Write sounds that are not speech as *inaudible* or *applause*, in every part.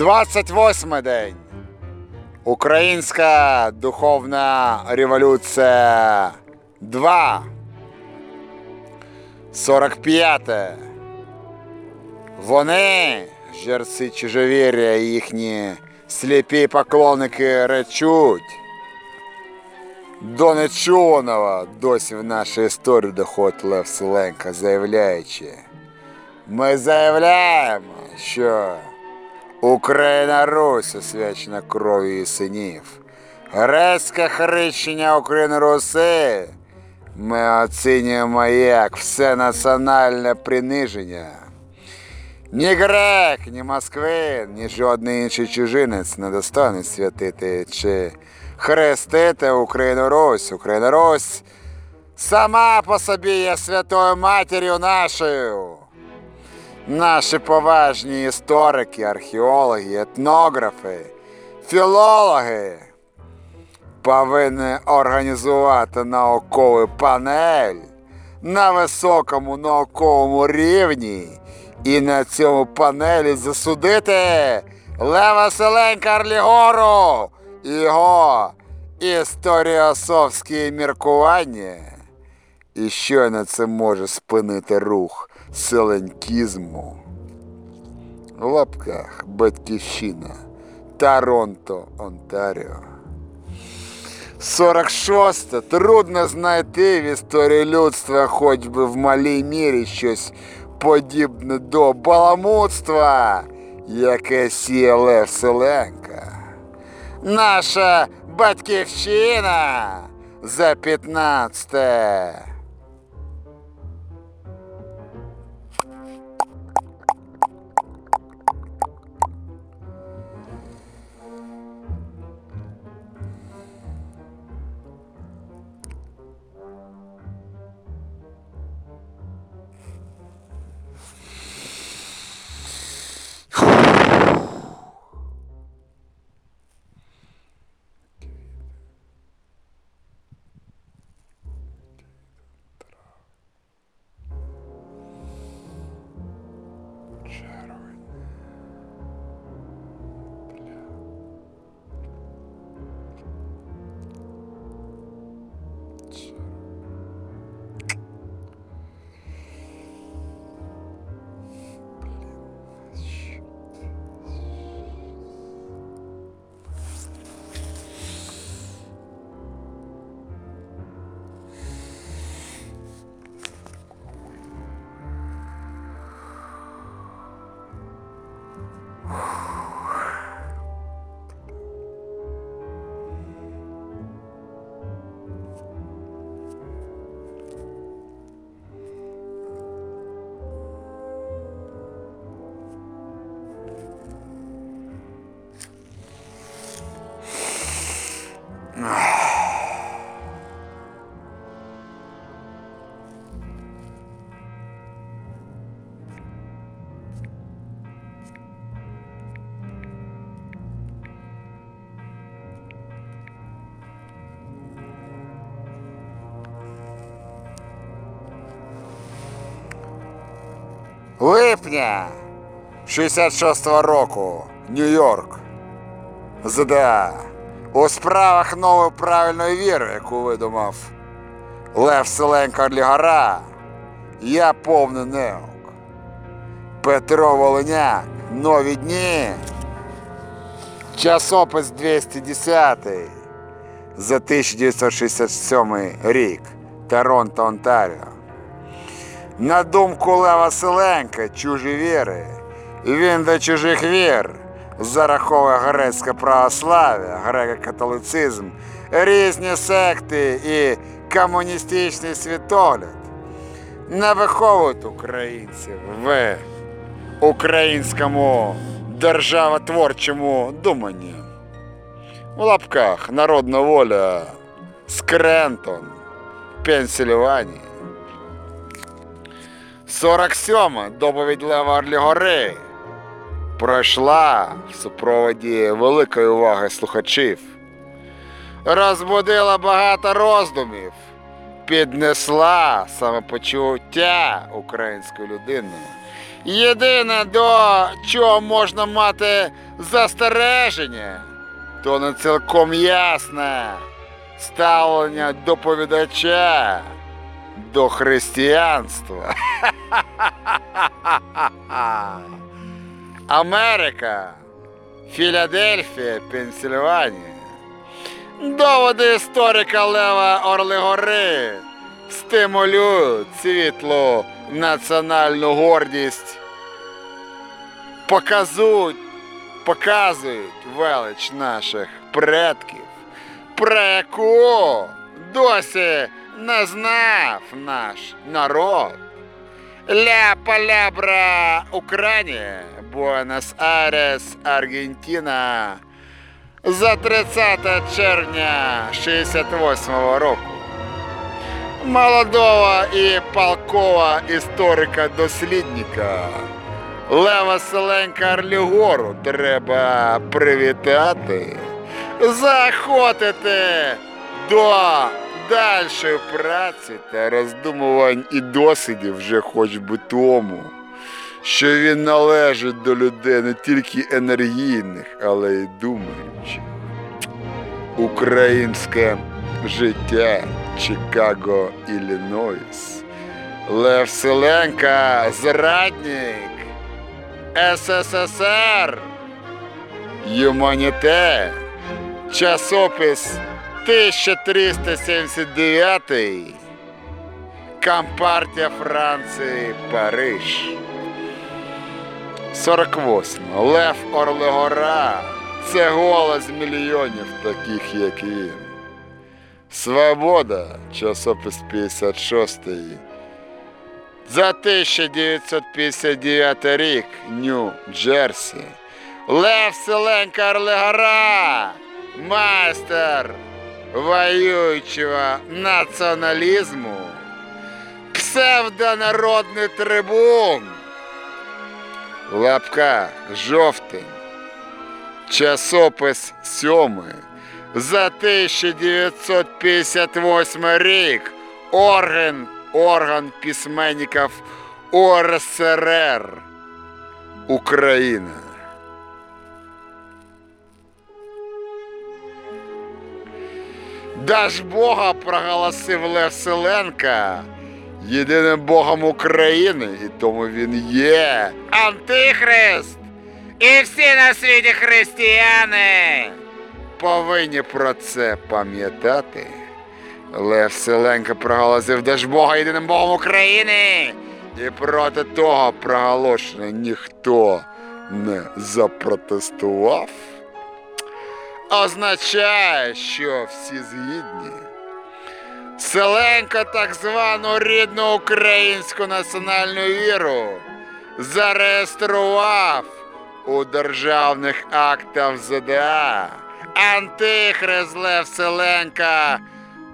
28 день. Українська духовна революція 2. 45. Вони, жерці чужовір'я, і їхні сліпі поклонники речуть. До нечуваного досі в нашу історію доходить Лев Селенка, заявляючи. Ми заявляємо, що Україна Русь освячена кров'ю її синів. Грецьке хрещення України Руси ми оцінюємо як всенаціональне приниження. Ні грек, ні москвин, ні жодний інший чужинець не достойний святити чи хрестити Україну Русь. Україна Русь сама по собі є святою матір'ю нашою. Наші поважні історики, археологи, етнографи, філологи повинні організувати науковий панель на високому науковому рівні і на цьому панелі засудити Лева Селенка Арлігору і його історіосовські міркування. І щойно це може спинити рух селенкізму. В лапках Батьківщина, Торонто, Онтаріо. 46. Трудно знайти в історії людства хоч би в малій мірі щось подібне до баламутства, яке сіє Селенка. Наша батьківщина за 15. Липня 66-го року, Нью-Йорк, ЗДА. У справах нової правильної віри, яку видумав Лев Селенко Лігора, я повний неук. Петро Волиняк, нові дні. Часопис 210 за 1967 рік. Торонто, Онтаріо. На думку Лева Селенка, чужі віри, він до чужих вір зараховує грецьке православ'я, греко-католицизм, різні секти і комуністичний світогляд. Не виховують українців в українському державотворчому думанні. У лапках народна воля Скрентон, Пенсільванії. 47 доповідь Лева Орлігори пройшла в супроводі великої уваги слухачів. Розбудила багато роздумів, піднесла самопочуття української людини. Єдине, до чого можна мати застереження, то не цілком ясне ставлення доповідача до християнства. Америка, Філадельфія, Пенсільванія. Доводи історика Лева Орлигори стимулюють світлу національну гордість, показують, показують велич наших предків, про яку досі не знав наш народ. Ля Палябра, Україна, Буенос-Айрес, Аргентина. За 30 червня 68-го року. Молодого і полкова історика-дослідника Лева Селенка Орлігору треба привітати, заохотити до дальшої праці та роздумувань і досвідів вже хоч би тому, що він належить до людей не тільки енергійних, але й думаючих. Українське життя Чикаго, Іллінойс. Лев Селенка, зрадник, СССР, Юманіте, часопис 1379, Компартія Франції, Париж. 48. Лев Орлегора. Це голос мільйонів таких, як він. Свобода, часопис 56. За 1959 рік Нью-Джерсі. Лев Селенка Орлегора. Майстер воюючого націоналізму. Псевдонародний трибун. Лапка жовтень. Часопис сьомий. За 1958 рік орган, орган письменників ОРСР Україна. Даж Бога проголосив Лев Селенка єдиним Богом України, і тому він є Антихрист. І всі на світі християни повинні про це пам'ятати. Лев Селенко проголосив Даж Бога єдиним Богом України. І проти того проголошення ніхто не запротестував. Означає, що всі згідні. Селенко так звану рідну українську національну віру зареєстрував у державних актах ЗДА. Антихрист Лев Селенка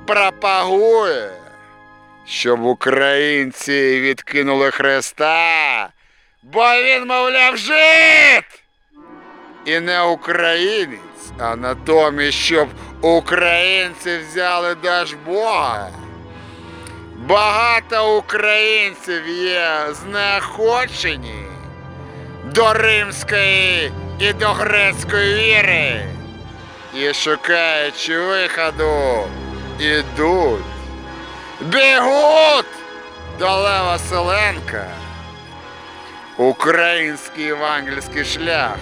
пропагує, щоб українці відкинули Христа, бо він, мовляв, жид і не українець, а натомість, щоб українці взяли даж Бога. Багато українців є знеохочені до римської і до грецької віри. І шукаючи виходу, ідуть, бігуть до Лева Селенка. Український євангельський шлях.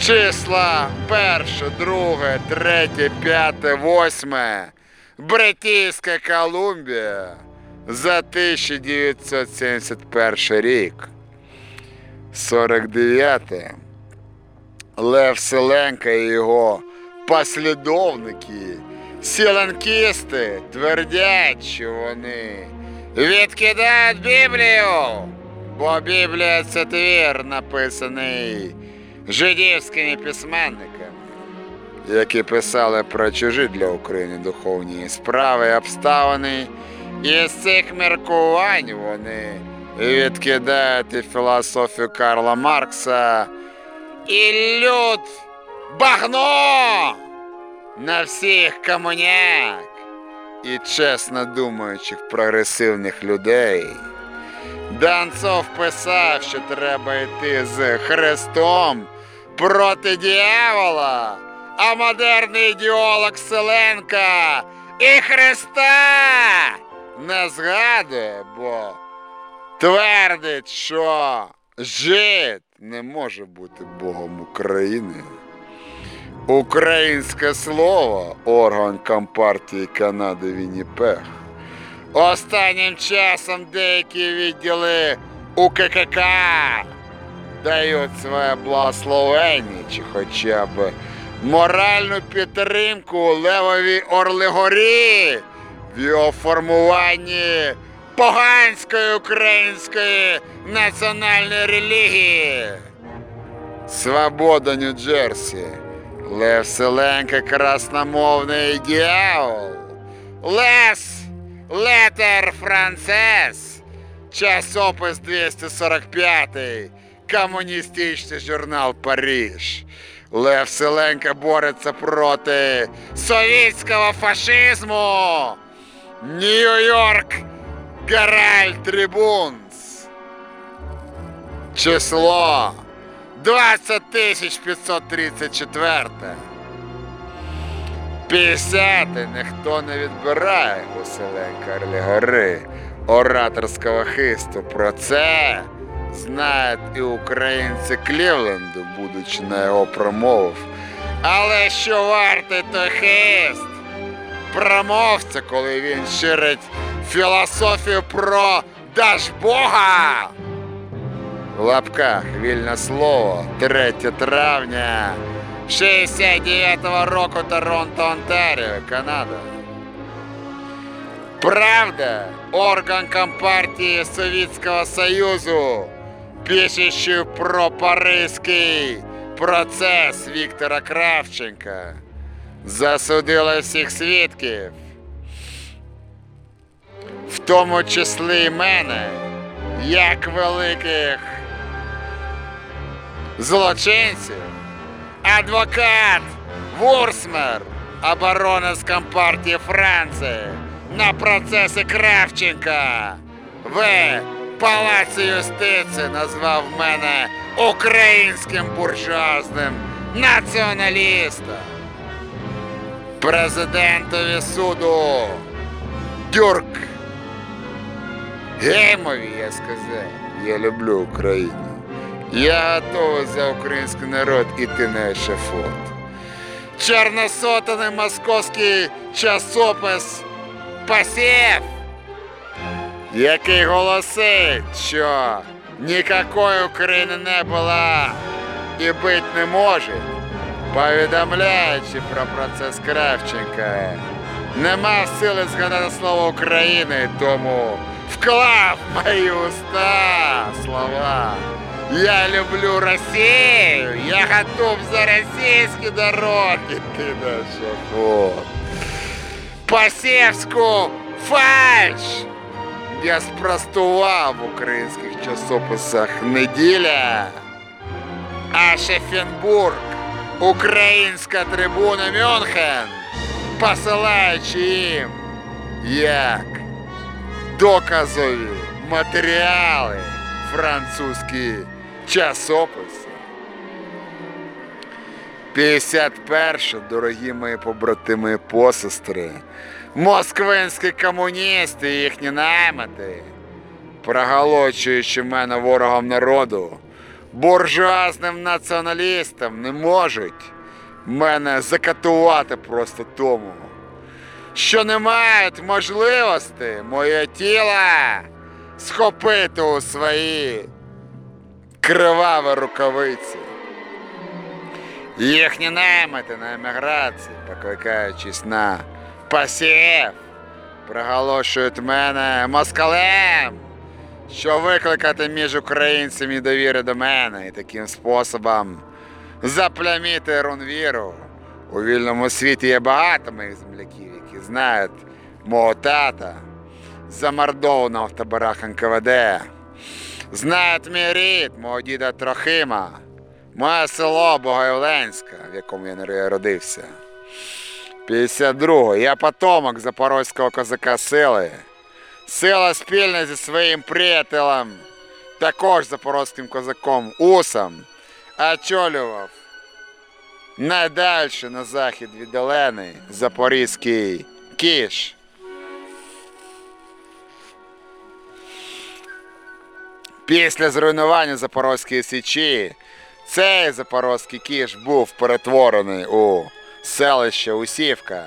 Числа перше, друге, третє, п'яте, восьме. Бритійська Колумбія за 1971 рік. 49. Лев Селенка і його послідовники, сіленкісти твердять, що вони відкидають Біблію, бо Біблія це твір, написаний жидівськими письменниками, які писали про чужі для України духовні справи і обставини. І з цих міркувань вони відкидають і філософію Карла Маркса і люд багно на всіх комуняк і чесно думаючих прогресивних людей. Данцов писав, що треба йти з Христом проти дьявола, а модерний ідеолог Селенка і Христа не згадує, бо твердить, що жид не може бути Богом України. Українське слово орган Компартії Канади Вінніпех. Останнім часом деякі відділи УККК дають своє благословення чи хоча б моральну підтримку Левові Орлигорі в його формуванні поганської української національної релігії. Свобода Нью-Джерсі. Лев Селенка красномовний дьявол. Лес Летер Францес. Часопис 245. Комуністичний журнал Париж. Лев Селенка бореться проти совєтського фашизму. Нью-Йорк Гараль Трибунс. Число 20534. 50 ніхто не відбирає у Селенка Орлігори ораторського хисту. Про це знають і українці Клівленду, будучи на його промовах. Але що вартий той хист? Промовця, коли він ширить філософію про Дажбога. В лапках вільне слово 3 травня 69-го року Торонто, Онтаріо, Канада. Правда, орган Компартії Совєтського Союзу, пишущий про Паризький процес Віктора Кравченка, засудила всіх свідків, в тому числі і мене, як великих злочинців, адвокат Вурсмер, оборонець Компартії Франції. На процесі Кравченка. В Палаці юстиції назвав мене українським буржуазним націоналістом. Президентові суду Дюрк. Геймові, я сказав, я люблю Україну. Я готовий за український народ іти на ешафот. Чорносотаний московський часопис Пасєв, який голосить, що ніякої України не була і бути не може, повідомляючи про процес Кравченка, не мав сили згадати слово України, тому вклав мої уста слова. Я люблю Россию, я готов за российские дороги, *laughs* ты на шафот. Посевську фальш я спростував в українських часописах неділя, а Шефенбург, українська трибуна Мюнхен, посилаючи їм як доказові матеріали французькі часописи. 51, дорогі мої побратими і посестри, москвинські комуністи і їхні наймати, проголочуючи мене ворогом народу, буржуазним націоналістам не можуть мене закатувати просто тому, що не мають можливості моє тіло схопити у свої криваві рукавиці. Їхні наймити на еміграції, покликаючись на посів, проголошують мене москалем, що викликати між українцями довіри до мене і таким способом запляміти рунвіру. У вільному світі є багато моїх земляків, які знають мого тата, замордованого в таборах НКВД. Знають мій рід, мого діда Трохима, моє село Богоявленське, в якому я народився. 52. Я потомок запорозького козака сили, Сила спільна зі своїм приятелем, також запорозьким козаком Усом, очолював найдальше на захід від Олени Запорізький кіш. Після зруйнування Запорозької січі цей Запорозький кіш був перетворений у селище Усівка.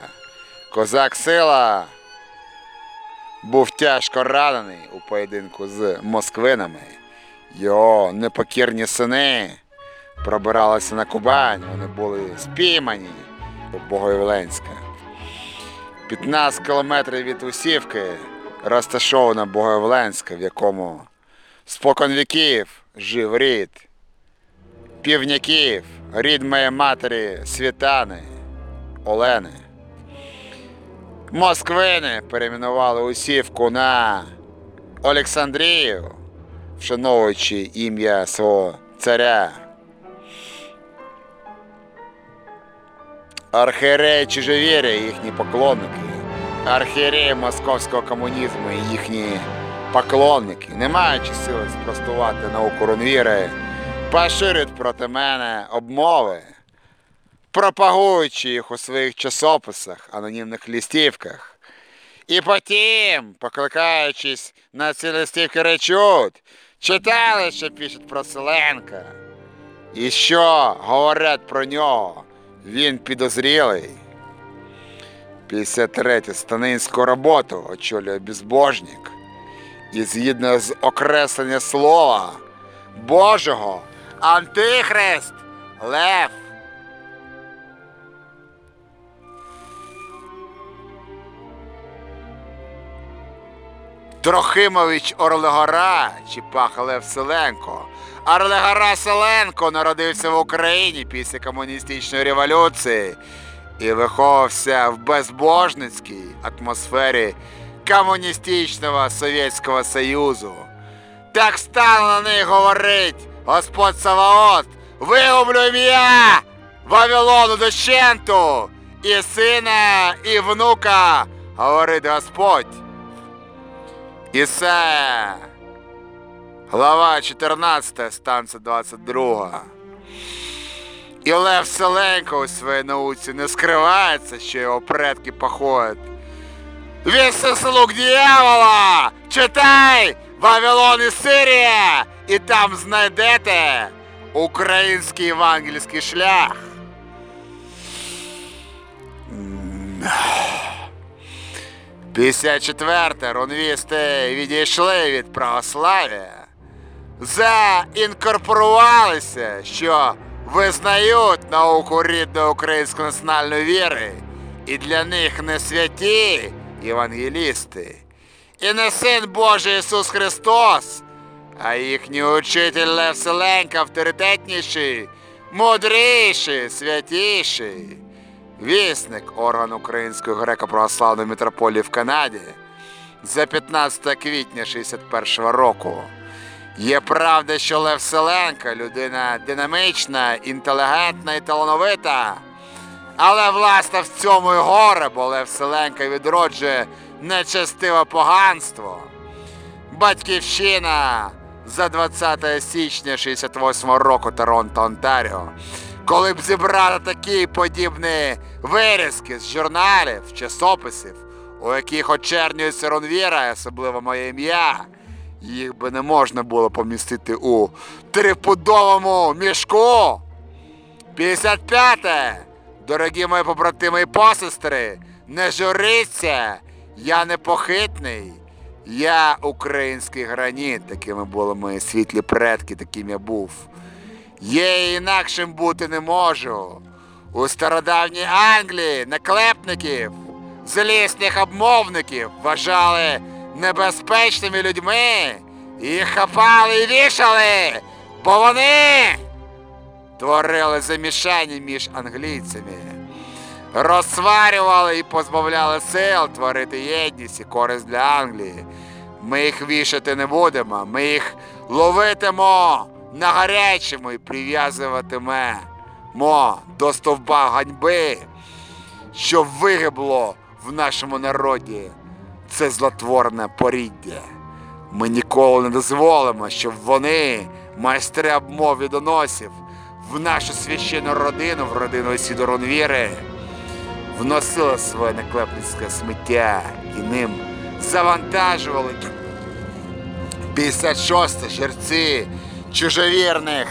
Козак Сила був тяжко ранений у поєдинку з москвинами. Його непокірні сини пробиралися на Кубань, вони були спіймані у Богоявленська. 15 кілометрів від Усівки розташована Богоявленська, в якому спокон віків жив рід. Півняків, рід моєї матері Світани, Олени. Москвини перейменували Усівку на Олександрію, вшановуючи ім'я свого царя. Архієреї чужовірі, їхні поклонники, архієреї московського комунізму і їхні поклонники, не маючи сили спростувати науку Рунвіри, поширюють проти мене обмови, пропагуючи їх у своїх часописах, анонімних листівках. І потім, покликаючись на ці листівки речуть, читали, що пишуть про Селенка. І що говорять про нього, він підозрілий. 53. Станинську роботу очолює безбожник. І згідно з окреслення слова Божого, Антихрист, Лев. Трохимович Орлегора чи Лев Селенко. Орлегора Селенко народився в Україні після комуністичної революції і виховався в безбожницькій атмосфері комуністичного Совєтського Союзу. Так стало на них говорить Господь Саваот, вигублю ім'я Вавилону дощенту, і сина, і внука, говорить Господь. Ісая, глава 14, станція 22. І Лев Селенко у своїй науці не скривається, що його предки походять. Він слуг дьявола! Читай! Вавилон і Сирія! І там знайдете український євангельський шлях. М. 54. Рунвісти відійшли від православ'я, заінкорпорувалися, що визнають науку рідної української національної віри, і для них не святі євангелісти, і не син Божий Ісус Христос, а їхній учитель Лев Селенко авторитетніший, мудріший, святіший. Вісник орган Української греко-православної митрополії в Канаді за 15 квітня 61 року. Є правда, що Лев Селенко людина динамічна, інтелігентна і талановита. Але власне в цьому і горе, бо Лев Селенко відроджує нечестиве поганство. Батьківщина за 20 січня 68 року Торонто, Онтаріо. Коли б зібрати такі подібні вирізки з журналів, часописів, у яких очернюється Ронвіра, особливо моє ім'я, їх би не можна було помістити у трипудовому мішку. 55-те. Дорогі мої побратими і посестри, не журіться, я непохитний. Я український граніт, такими були мої світлі предки, таким я був. Є інакшим бути не можу. У стародавній Англії наклепників, злісних обмовників вважали небезпечними людьми, їх хапали і вішали, бо вони творили замішання між англійцями, розсварювали і позбавляли сил творити єдність і користь для Англії. Ми їх вішати не будемо, ми їх ловитимо на гарячому і прив'язуватимемо до стовба ганьби, що вигибло в нашому народі це злотворне поріддя. Ми ніколи не дозволимо, щоб вони, майстри обмов і доносів, в нашу священну родину, в родину Сідоронвіри, вносили своє наклепницьке сміття і ним завантажували 56 жерці чужовірних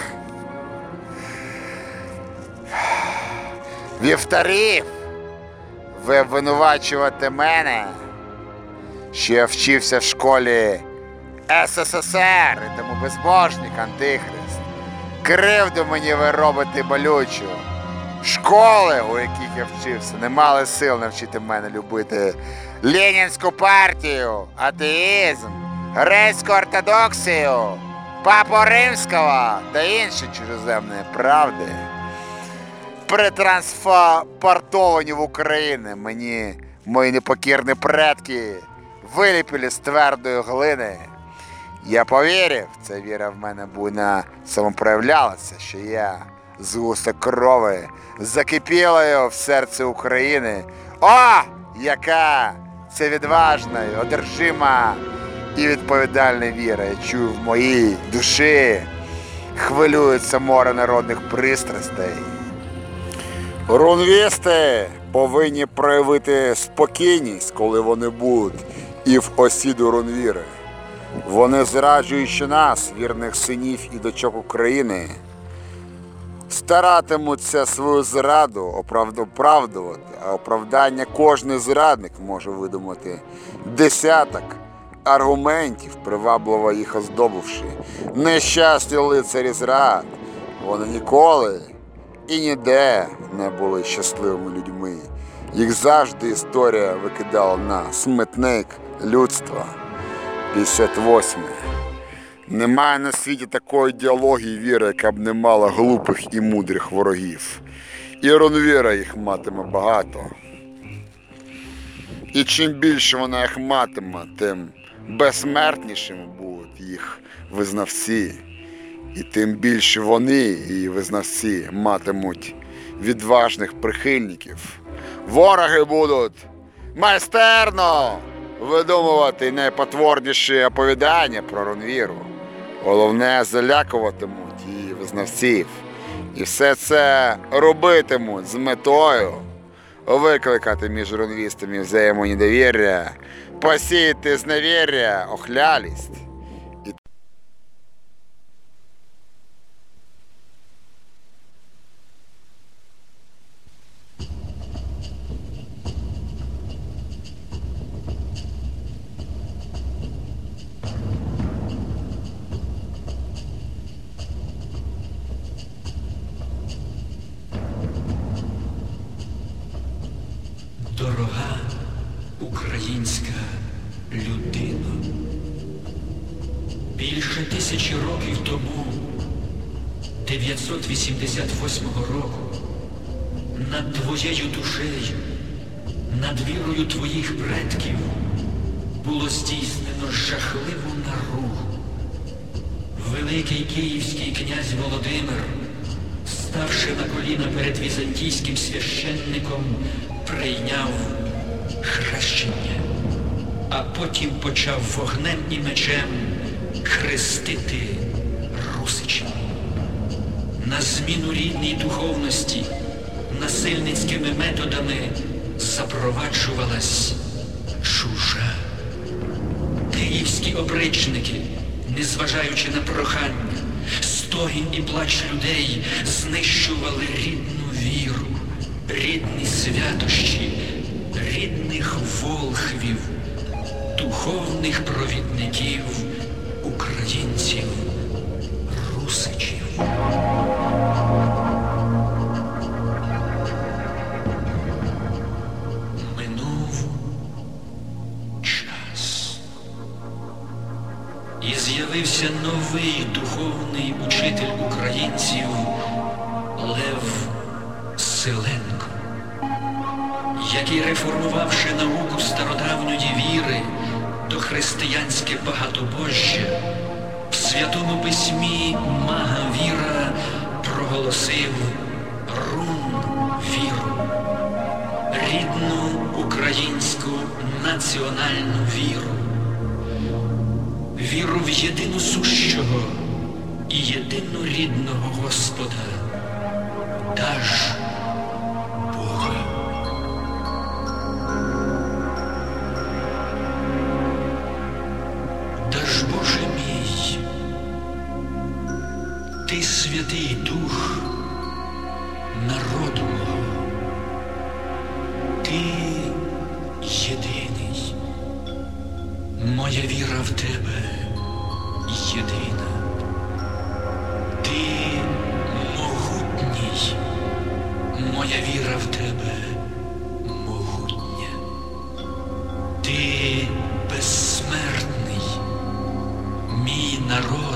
вівтарів. Ви обвинувачувати мене, що я вчився в школі СССР і тому безбожник антихрист. Кривду мені ви робите болючу. Школи, у яких я вчився, не мали сил навчити мене любити Ленінську партію, атеїзм, грецьку ортодоксію, папу римського та інші чужоземні правди. Притранспортовані в Україну мені мої непокірні предки виліпили з твердої глини. Я повірив, ця віра в мене буйно самопроявлялася, що я з густа крови закипілою в серці України. О, яка це відважна, одержима і відповідальна віра. Я чую в моїй душі хвилюється море народних пристрастей. Рунвісти повинні проявити спокійність, коли вони будуть і в осіду Рунвіри. Вони зраджуючи нас, вірних синів і дочок України, старатимуться свою зраду оправдувати, а оправдання кожний зрадник може видумати десяток аргументів, привабливо їх оздобивши. Нещасні лицарі зрад, вони ніколи і ніде не були щасливими людьми. Їх завжди історія викидала на смітник людства. 58. Немає на світі такої ідеології віри, яка б не мала глупих і мудрих ворогів. І Ронвіра їх матиме багато. І чим більше вона їх матиме, тим безсмертнішими будуть їх визнавці. І тим більше вони, її визнавці, матимуть відважних прихильників. Вороги будуть майстерно видумувати найпотворніші оповідання про Ронвіру. Головне, залякуватимуть її визнавців. І все це робитимуть з метою викликати між ронвістами взаємонедовір'я, посіяти зневір'я, охлялість. Дорога українська людина. Більше тисячі років тому, 988 року, над твоєю душею, над вірою твоїх предків було здійснено жахливу наругу. Великий київський князь Володимир, ставши на коліна перед візантійським священником, прийняв хрещення, а потім почав вогнем і мечем хрестити русичів. На зміну рідній духовності насильницькими методами запроваджувалась чужа. Київські опричники, незважаючи на прохання, стогін і плач людей, знищували рідну віру, рідні святощі, рідних волхвів, духовних провідників, українців, русичів. Минув час. І з'явився новий духовний учитель українців Лев Селенко, який, реформувавши науку стародавньої віри до християнське багатобожжя, святому письмі мага віра проголосив рун віру. Рідну українську національну віру, віру в єдину сущого і єдину рідного Господа, даж моя віра в тебе могутня, ти безсмертний, мій народ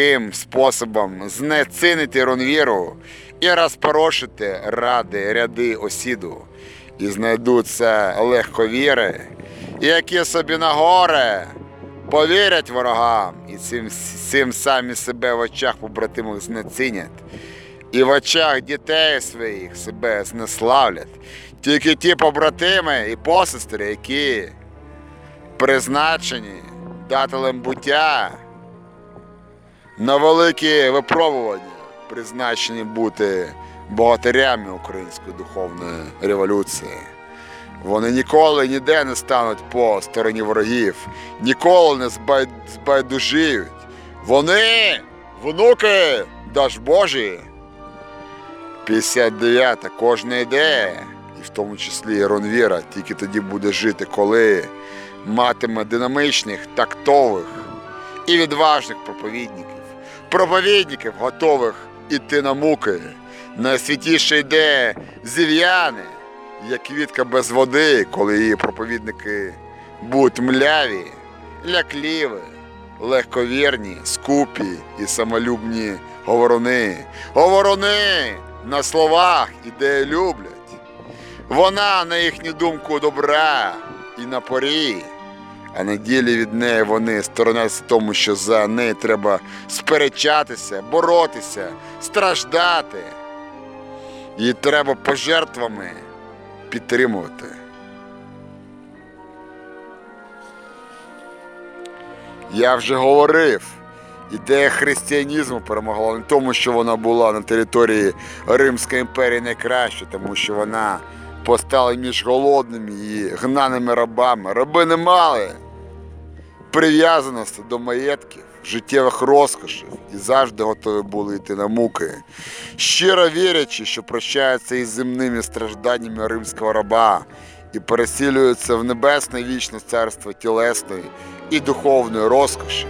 Таким способом знецінити ронвіру і розпорошити ради ряди осіду, і знайдуться легковіри, які собі на горе повірять ворогам, і цим, цим самі себе в очах побратимів знецінять, і в очах дітей своїх себе знеславлять. Тільки ті побратими і посестри, які призначені дателем буття на великі випробування, призначені бути богатирями української духовної революції. Вони ніколи ніде не стануть по стороні ворогів, ніколи не збай... збайдужіють. Вони, внуки, даж Божі. 59 кожна ідея, і в тому числі і тільки тоді буде жити, коли матиме динамичних, тактових і відважних проповідників, проповідників, готових іти на муки. Найсвятіше йде зів'яне, як квітка без води, коли її проповідники будуть мляві, лякліві, легковірні, скупі і самолюбні говоруни. Говоруни на словах ідеї люблять. Вона, на їхню думку, добра і на порі, а на ділі від неї вони стороняться тому, що за неї треба сперечатися, боротися, страждати. Її треба пожертвами підтримувати. Я вже говорив, ідея християнізму перемогла не тому, що вона була на території Римської імперії найкраще, тому що вона постала між голодними і гнаними рабами. Раби не мали прив'язаності до маєтків, життєвих розкошів і завжди готові були йти на муки, щиро вірячи, що прощаються із земними стражданнями римського раба і пересілюються в небесне вічне царство тілесної і духовної розкоші.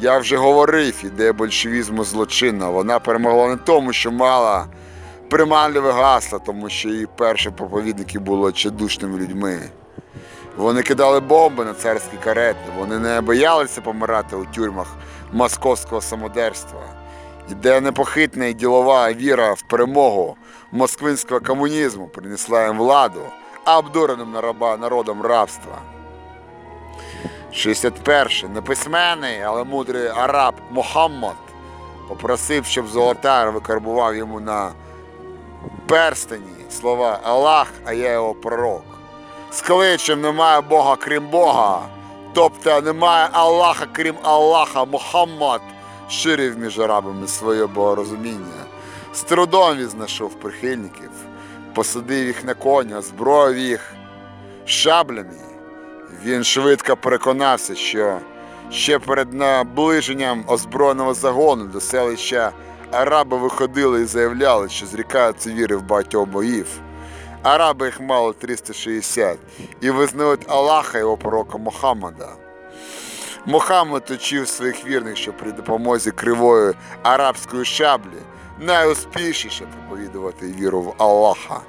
Я вже говорив, ідея большевізму злочинна. Вона перемогла не тому, що мала приманливе гасла, тому що її перші проповідники були чедушними людьми. Вони кидали бомби на царські карети, вони не боялися помирати у тюрмах московського самодерства. Ідея непохитна і ділова віра в перемогу москвинського комунізму принесла їм владу, а обдуреним народом рабства. 61. Неписьменний, але мудрий араб Мухаммад попросив, щоб золотар викарбував йому на перстені слова Аллах, а я його пророк. З кличем немає Бога крім Бога. Тобто немає Аллаха крім Аллаха. Мухаммад ширив між арабами своє богорозуміння. З трудом відзнайшов прихильників, посадив їх на коня, зброїв їх шаблями. Він швидко переконався, що ще перед наближенням озброєного загону до селища араби виходили і заявляли, що зрікаються віри в багатьох богів. Араби їх мало 360 і визнають Аллаха його пророка Мухаммада. Мухаммад учив своїх вірних, що при допомозі кривої арабської шаблі найуспішніше проповідувати віру в Аллаха.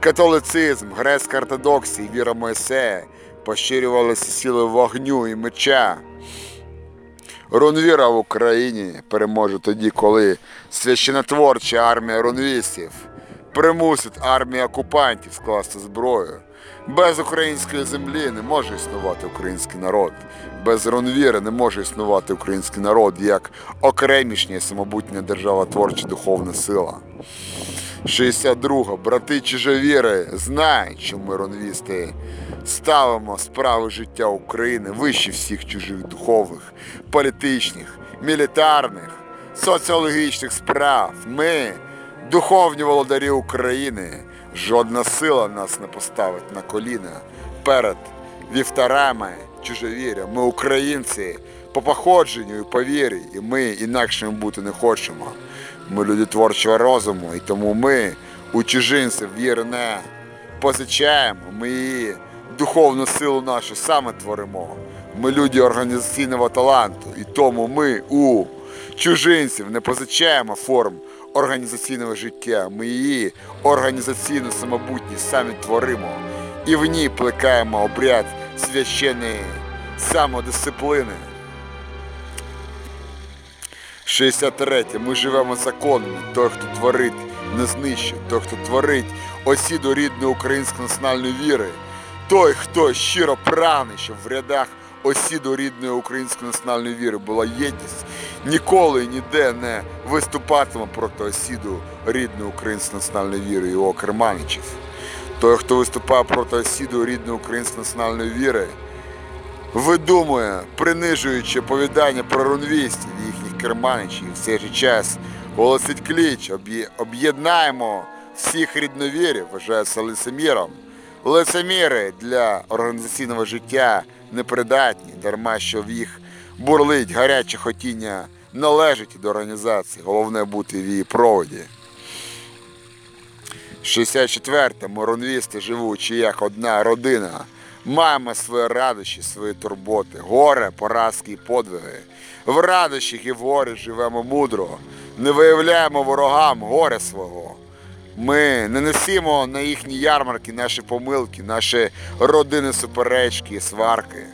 Католицизм, грецька ортодоксія, віра Моїсея поширювалися силою вогню і меча. Рунвіра в Україні переможе тоді, коли священотворча армія рунвістів примусить армію окупантів скласти зброю. Без української землі не може існувати український народ. Без рунвіри не може існувати український народ як окремішня самобутня державотворча духовна сила. 62. Брати чужовіри знають, що ми ронвісти ставимо справи життя України вище всіх чужих духових, політичних, мілітарних, соціологічних справ. Ми, духовні володарі України, жодна сила нас не поставить на коліна перед вівтарами чужовіря. Ми українці по походженню і по вірі, і ми інакшим бути не хочемо. Ми люди творчого розуму, і тому ми у чужинців віри не позичаємо, ми її духовну силу нашу саме творимо. Ми люди організаційного таланту, і тому ми у чужинців не позичаємо форм організаційного життя. Ми її організаційну самобутність самі творимо і в ній плекаємо обряд священної самодисципліни. 63. Ми живемо законами. Той, хто творить, не знищить. Той, хто творить осіду рідної української національної віри. Той, хто щиро прагне, щоб в рядах осіду рідної української національної віри була єдність, ніколи ніде не виступатиме проти осіду рідної української національної віри його керманичів. Той, хто виступає проти осіду рідної української національної віри, видумує, принижуючи повідання про рунвістів і їхніх керманичів, в цей же час голосить кліч, об'єднаємо всіх рідновірів, вважається лицеміром. Лицеміри для організаційного життя непридатні, дарма що в їх бурлить гаряче хотіння належить до організації, головне бути в її проводі. 64. Моронвісти живучи як одна родина. Маємо свої радощі, свої турботи, горе, поразки і подвиги. В радощах і в горі живемо мудро, не виявляємо ворогам горя свого. Ми не несімо на їхні ярмарки наші помилки, наші родини суперечки і сварки.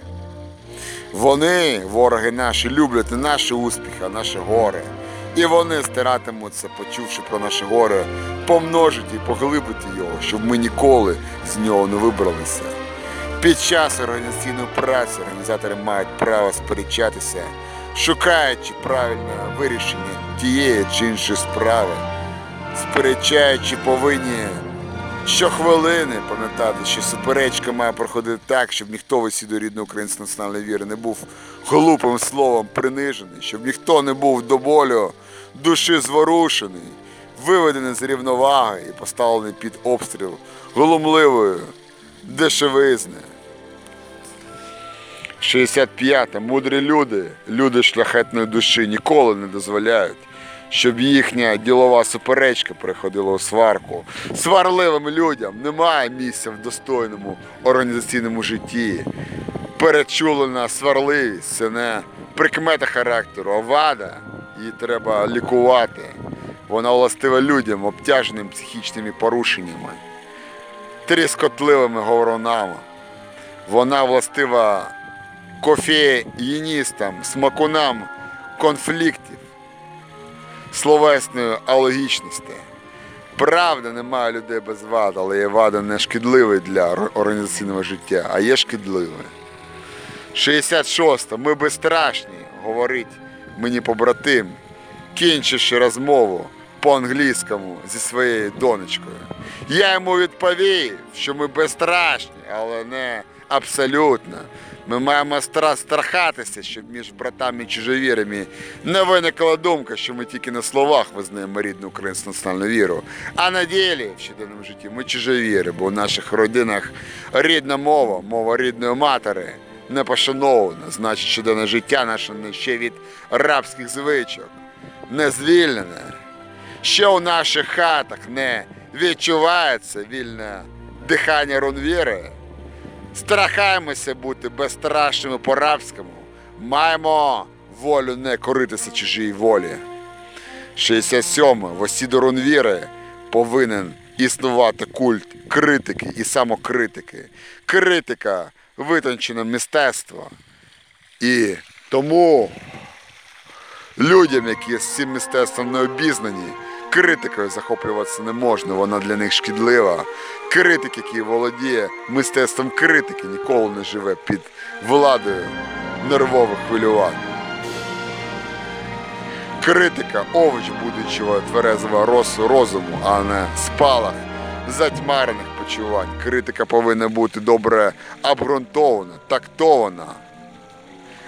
Вони, вороги наші, люблять не наші успіхи, а наше горе. І вони старатимуться, почувши про наше горе, помножити і поглибити його, щоб ми ніколи з нього не вибралися. Під час організаційної праці організатори мають право сперечатися, шукаючи правильне вирішення тієї чи іншої справи, сперечаючи повинні щохвилини пам'ятати, що суперечка має проходити так, щоб ніхто в осіду рідної української національної віри не був глупим словом принижений, щоб ніхто не був до болю душі зворушений, виведений з рівноваги і поставлений під обстріл глумливої дешевизни. 65. Мудрі люди, люди шляхетної душі ніколи не дозволяють, щоб їхня ділова суперечка переходила у сварку. Сварливим людям немає місця в достойному організаційному житті. Перечулена сварливість це не прикмета характеру, а вада. Її треба лікувати. Вона властива людям, обтяженим психічними порушеннями, тріскотливими говоронами. Вона властива кофеїністам, смакунам конфліктів, словесної алогічності. Правда, немає людей без вад, але є вада не шкідливий для організаційного життя, а є шкідливий. 66. Ми безстрашні, говорить мені побратим, кінчивши розмову по-англійському зі своєю донечкою. Я йому відповів, що ми безстрашні, але не абсолютно. Ми маємо страхатися, щоб між братами і чужовірами не виникла думка, що ми тільки на словах визнаємо рідну українську національну віру. А на ділі в щоденному житті ми чужовіри, бо в наших родинах рідна мова, мова рідної матері не пошанована. Значить, щоденне життя наше ще від рабських звичок, не звільнене. Ще у наших хатах не відчувається вільне дихання рунвіри. Страхаємося бути безстрашними по-рабському. Маємо волю не коритися чужій волі. 67. В осі до рунвіри повинен існувати культ критики і самокритики. Критика витончене мистецтво. І тому людям, які з цим мистецтвом не обізнані, критикою захоплюватися не можна, вона для них шкідлива. Критик, який володіє мистецтвом критики, ніколи не живе під владою нервових хвилювань. Критика овоч будучого тверезого розу розуму, а не спалах затьмарених почувань. Критика повинна бути добре обґрунтована, тактована,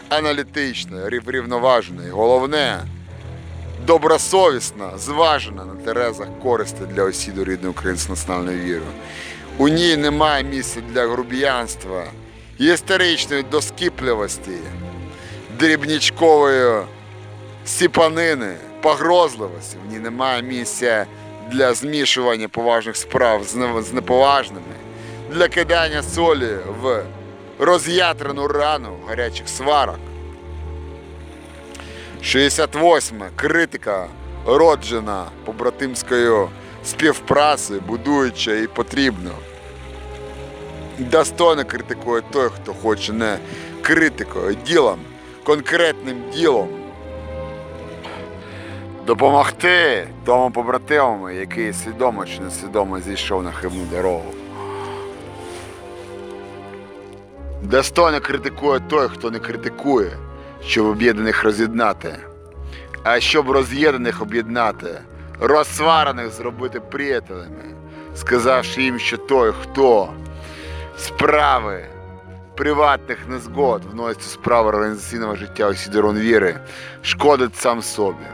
аналітична, рів- рівноважена і головне добросовісна, зважена на терезах користі для осіду рідної української національної віри. У ній немає місця для грубіянства, історичної доскіпливості, дрібнічкової сіпанини, погрозливості. В ній немає місця для змішування поважних справ з неповажними, для кидання солі в роз'ятрену рану гарячих сварок. 68. Критика роджена побратимською співпрацею, будуюча і потрібно. Достойно критикує той, хто хоче не критикою, ділом, конкретним ділом. Допомогти тому побратиму, який свідомо чи несвідомо зійшов на хибну дорогу. Достойно критикує той, хто не критикує, щоб об'єднаних роз'єднати, а щоб роз'єднаних об'єднати, розсварених зробити приятелями, сказавши їм, що той, хто справи приватних незгод вносить у справи організаційного життя Осідерон віри, шкодить сам собі.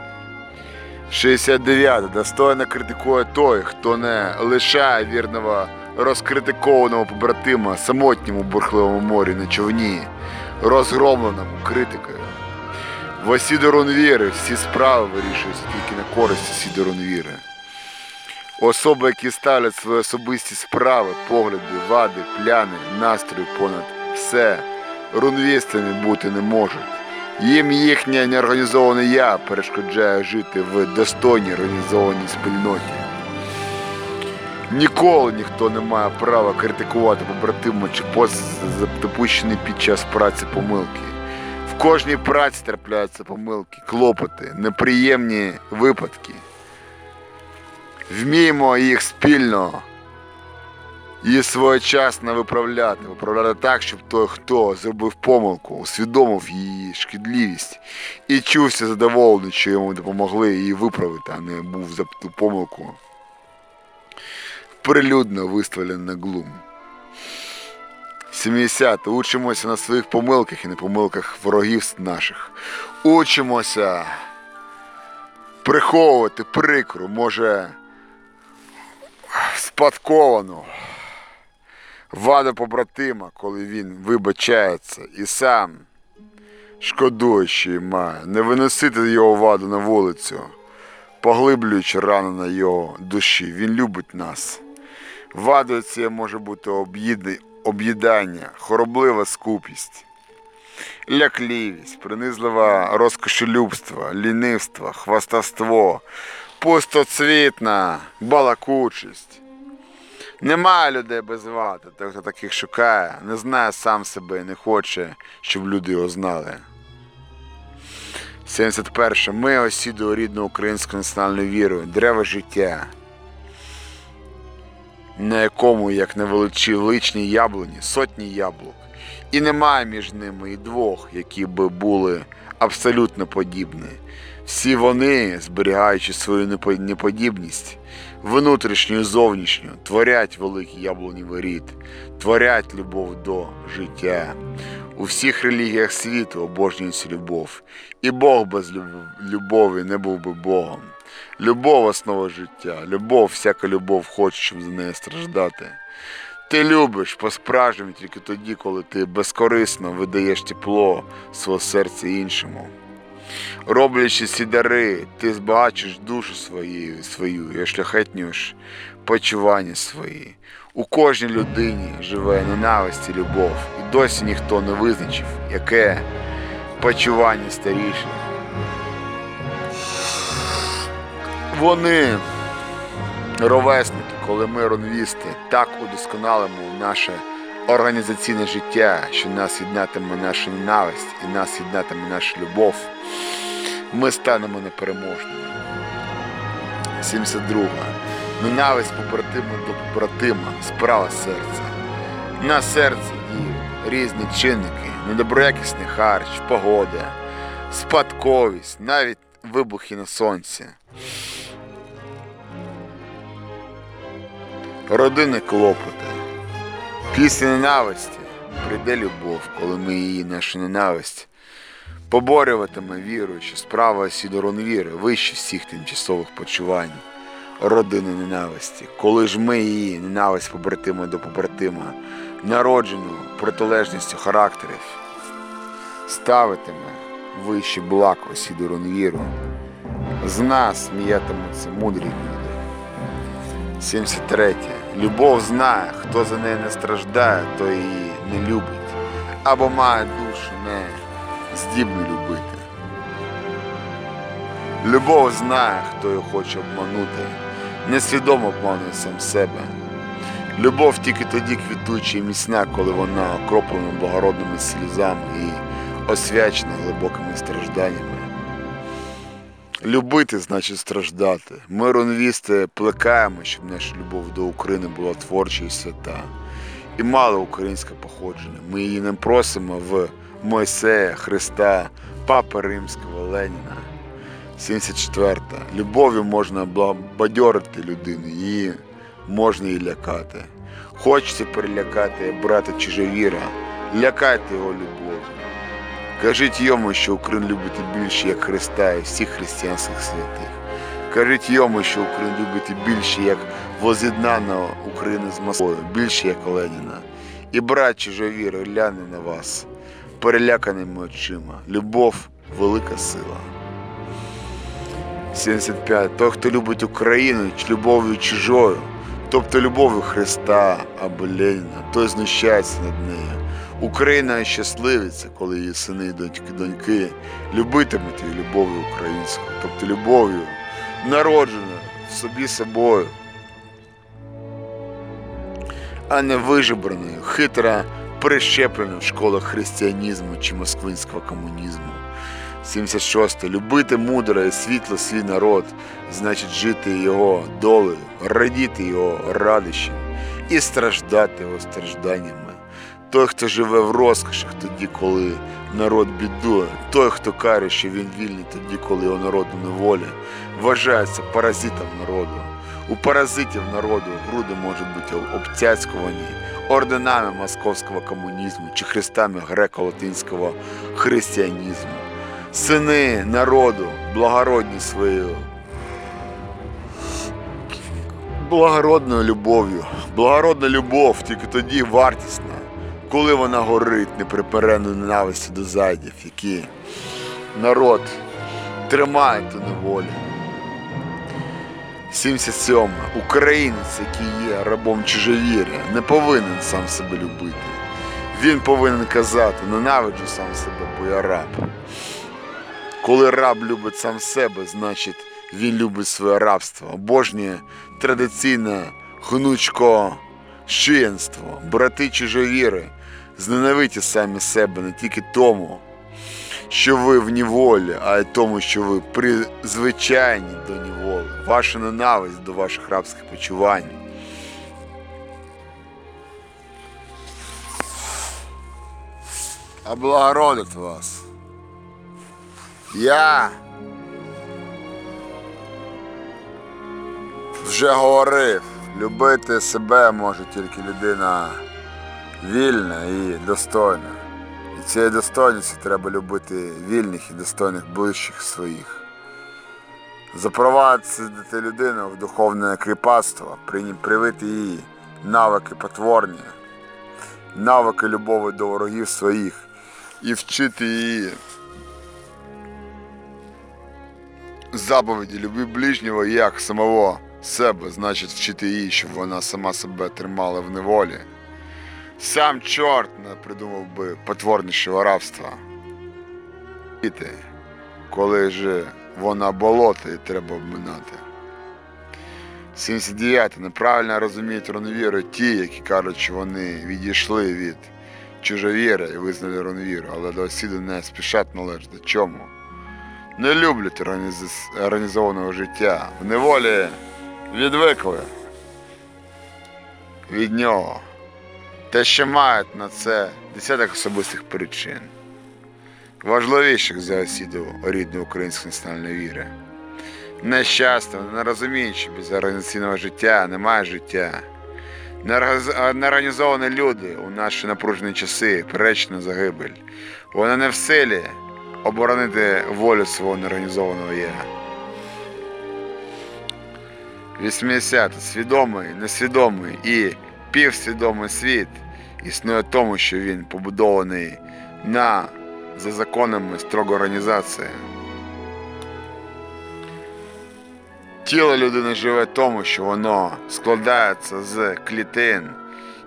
69. Достойно критикує той, хто не лишає вірного розкритикованого побратима самотньому бурхливому морі на човні, розгромленому критикою. В Осідорон віри всі справи вирішуються тільки на користь Осідорон віри. Особи, які ставлять свої особисті справи, погляди, вади, пляни, настрої понад все, рунвістами бути не можуть. Їм їхнє неорганізоване я перешкоджає жити в достойній організованій спільноті. Ніколи ніхто не має права критикувати побратима чи пост допущений під час праці помилки. В кожній праці трапляються помилки, клопоти, неприємні випадки. Вміємо їх спільно і своєчасно виправляти. Виправляти так, щоб той, хто зробив помилку, усвідомив її шкідливість і чувся задоволений, що йому допомогли її виправити, а не був за ту помилку прилюдно виставлений на глум. 70. Учимося на своїх помилках і на помилках ворогів наших. Учимося приховувати прикру, може спадковану ваду побратима, коли він вибачається і сам її має, не виносити його ваду на вулицю, поглиблюючи рану на його душі. Він любить нас. Вадою це може бути об'їд- об'їдання, хороблива скупість, лякливість, принизлива розкошелюбство, лінивство, хвастовство, пустоцвітна балакучість. Немає людей без вади. Той, хто таких шукає, не знає сам себе і не хоче, щоб люди його знали. 71. Ми осіду рідну українську національну віру, дерево життя. На якому, як на величі яблуні, сотні яблук, і немає між ними і двох, які би були абсолютно подібні. Всі вони, зберігаючи свою непо- неподібність, внутрішню і зовнішню, творять великий яблунівий рід, творять любов до життя. У всіх релігіях світу обожнюється любов, і Бог без любові не був би Богом. Любов основа життя, любов, всяка любов хоче, щоб за нею страждати. Ти любиш по-справжньому тільки тоді, коли ти безкорисно видаєш тепло свого серця іншому. Роблячи ці дари, ти збагачиш душу свою, свою і ошляхетнюєш почування свої. У кожній людині живе ненависть і любов, і досі ніхто не визначив, яке почування старіше. Вони ровесники, коли ми ронвісти, так удосконалимо наше організаційне життя, що нас єднатиме наша ненависть і нас єднатиме наша любов, ми станемо непереможними. 72. Ненависть побратима до побратима, справа серця. На серці діють різні чинники, недоброякісний харч, погода, спадковість, навіть вибухи на сонці. Родини клопоти. Після ненависті прийде любов, коли ми її, нашу ненависть, поборюватиме вірою, що справа сідорон віри вище всіх тимчасових почувань, родини ненависті. Коли ж ми її, ненависть побратима до побратима, народжену протилежністю характерів, ставитиме вище блако сідорон віру, з нас сміятимуться мудрі. 73. Любов знає, хто за неї не страждає, то її не любить, або має душу не здібну любити. Любов знає, хто її хоче обманути, несвідомо обманує сам себе. Любов тільки тоді квітуча і міцна, коли вона окроплена благородними слізами і освячена глибокими стражданнями. Любити значить страждати. Ми, ронвісти, плекаємо, щоб наша любов до України була творча і свята. І мала українське походження. Ми її не просимо в Мойсея, Христа, Папи Римського, Леніна. 74. Любов'ю можна бадьорити людину, її можна і лякати. Хочеться перелякати брата чужовіра, лякайте його любов'ю. Кажіть йому, що Україну любите більше, як Христа і всіх християнських святих. Кажіть йому, що Україну любите більше, як воз'єднана Україна з Москвою, більше, як Леніна. І брат чужовір гляне на вас переляканими очима. Любов велика сила. 75. Той, хто любить Україну любов'ю чужою, тобто любов'ю Христа або Леніна, той знущається над нею. Україна щасливиться, коли її сини і доньки, любитимуть її любов'ю українською, тобто любов'ю, народженою собі собою, а не вижебраною, хитро прищепленою в школах християнізму чи москвинського комунізму. 76. Любити мудро і світло свій народ, значить жити його долею, радіти його радощам і страждати його стражданнями. Той, хто живе в розкошах тоді, коли народ бідує, той, хто каже, що він вільний тоді, коли його народу неволя, вважається паразитом народу. У паразитів народу груди можуть бути обцяцькувані орденами московського комунізму чи хрестами греко-латинського християнізму. Сини народу, благородні своєю благородною любов'ю. Благородна любов тільки тоді вартісна, коли вона горить неприпереною ненависті до зайдів, які народ тримає ту неволі. 77. Українець, який є рабом чужовір'я, не повинен сам себе любити. Він повинен казати, ненавиджу сам себе, бо я раб. Коли раб любить сам себе, значить він любить своє рабство, обожнює традиційне гнучко щиєнство, брати чужовіри, зненавидьте самі себе не тільки тому, що ви в неволі, а й тому, що ви призвичайні до неволі. Ваша ненависть до ваших рабських почувань. облагородит вас. Я вже говорив, любити себе може тільки людина вільна і достойна. І цією достойністю треба любити вільних і достойних ближчих своїх. Запровадити людину в духовне кріпацтво, привити їй навики потворні, навики любові до ворогів своїх і вчити її заповіді люби ближнього як самого себе, значить вчити її, щоб вона сама себе тримала в неволі. Сам чорт придумав би потворнішого рабства. Коли ж вона болото і треба обминати. 79. Неправильно розуміють ронвіру ті, які кажуть, що вони відійшли від чужовіри і визнали ронвіру, але до осіду не спішать належати. Чому? Не люблять організ- організованого життя. В неволі відвикли від нього. Те, що мають на це десяток особистих причин, важливіших за осіду рідної української національної віри. Нещасно, не розуміють, що без організаційного життя немає життя. Неорганізовані люди у наші напружені часи приречені загибель. Вони не в силі оборонити волю свого неорганізованого я. 80. Свідомий, несвідомий і півсвідомий світ існує в тому, що він побудований на за законами строго організації. Тіло людини живе в тому, що воно складається з клітин,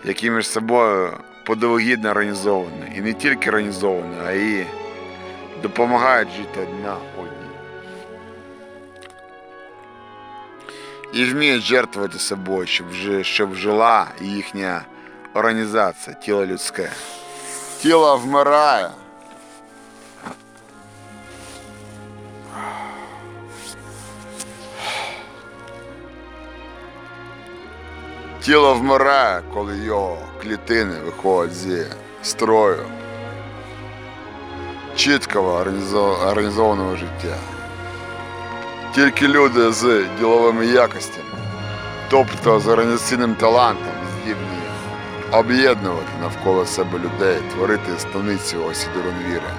які між собою подовгідно організовані. І не тільки організовані, а й допомагають жити одна одній. І вміють жертвувати собою, щоб, щоб жила їхня організація, тіло людське. Тіло вмирає. Тіло вмирає, коли його клітини виходять зі строю чіткого організованого життя. Тільки люди з діловими якостями, тобто з організаційним талантом, об'єднувати навколо себе людей, творити станицю осідурон віри.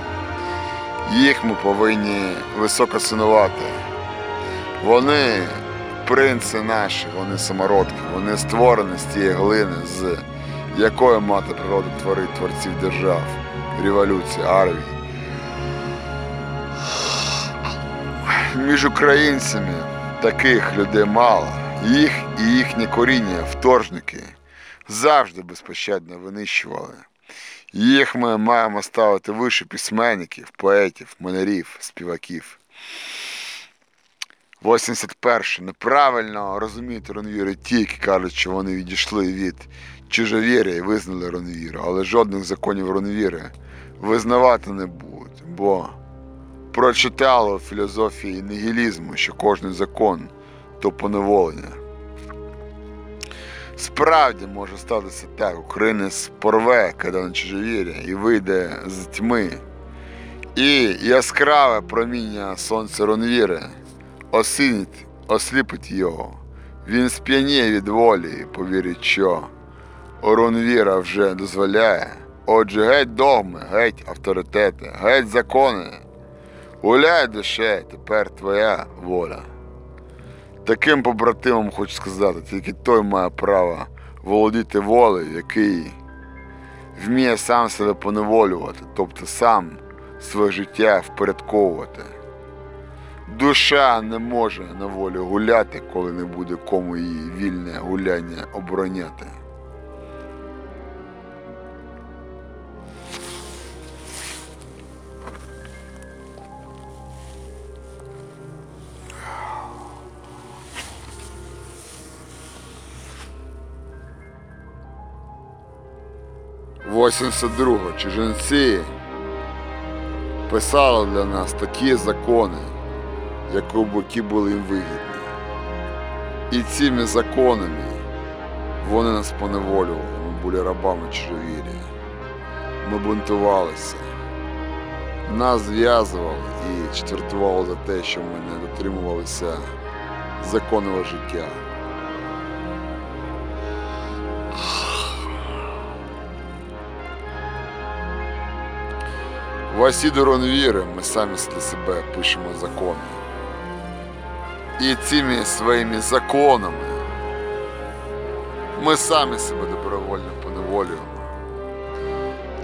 Їх ми повинні високо цінувати. Вони принци наші, вони самородки, вони створені з тієї глини, з якої мати природа творить творців держав, революції, армії. Між українцями таких людей мало. Їх і їхнє коріння, вторжники, завжди безпощадно винищували. Їх ми маємо ставити вище письменників, поетів, малярів, співаків. 81. Неправильно розуміють ронвіри ті, які кажуть, що вони відійшли від чужовір'я і визнали ронвіру, але жодних законів ронвіри визнавати не будуть, бо прочитали у філософії нігілізму, що кожен закон то поневолення. Справді може статися так, українець порве, коли на чужовір'я, і вийде з тьми. І яскраве проміння сонця Ронвіри осінить, осліпить його. Він сп'яніє від волі повірить, що Оронвіра вже дозволяє. Отже, геть догми, геть авторитети, геть закони. Гуляй душе, тепер твоя воля. Таким побратимам хочу сказати, тільки той має право володіти волею, який вміє сам себе поневолювати, тобто сам своє життя впорядковувати. Душа не може на волю гуляти, коли не буде кому її вільне гуляння обороняти. Восемьдесят друго. Чужинці писали для нас такі закони, які були їм вигідні. І цими законами вони нас поневолювали, ми були рабами чужовір'я. Ми бунтувалися. Нас зв'язували і четвертували за те, що ми не дотримувалися законного життя. В осі віри ми самі для себе пишемо закони. І цими своїми законами ми самі себе добровольно поневолюємо.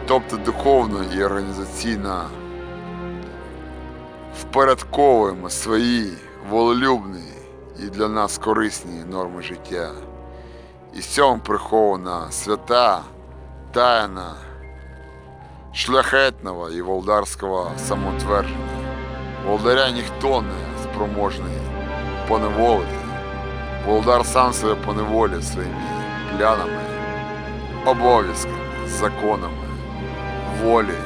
Тобто духовно і організаційно впорядковуємо свої волелюбні і для нас корисні норми життя. І в цьому прихована свята, тайна шляхетного і волдарського самоутвердження. Волдаря ніхто не спроможний поневолити. Волдар сам себе поневолює своїми плянами, обов'язками, законами, волі,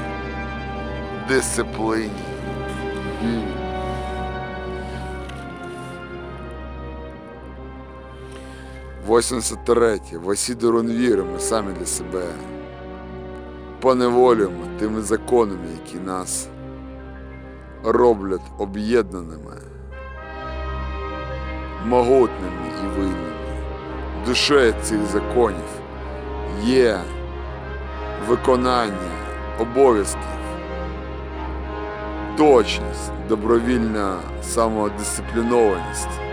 дисципліні. М. Восемдесят третє. В осі віри ми самі для себе поневолюємо тими законами, які нас роблять об'єднаними, могутними і винними. Душею цих законів є виконання обов'язків, точність, добровільна самодисциплінованість.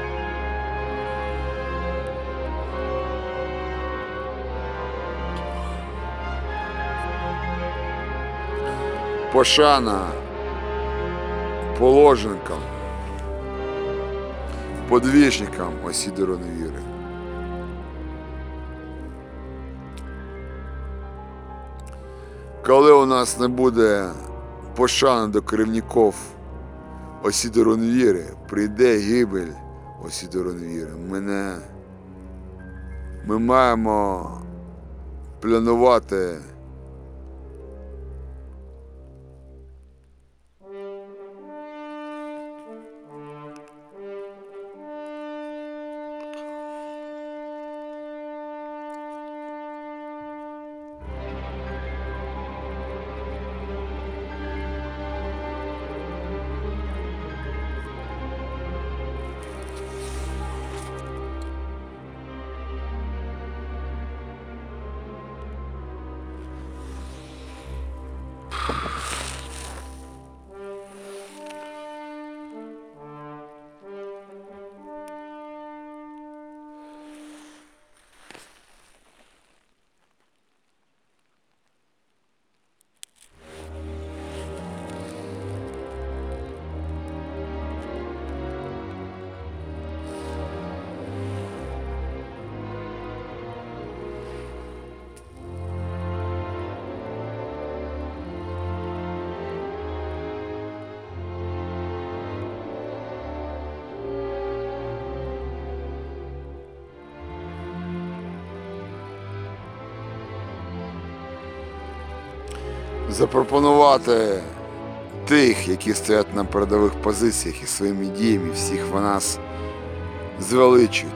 Пошана положникам, подвижникам осі віри. Коли у нас не буде пошани до керівників осі віри, прийде гибель осі віри. Ми, не, ми маємо планувати запропонувати тих, які стоять на передових позиціях і своїми діями всіх в нас звеличують,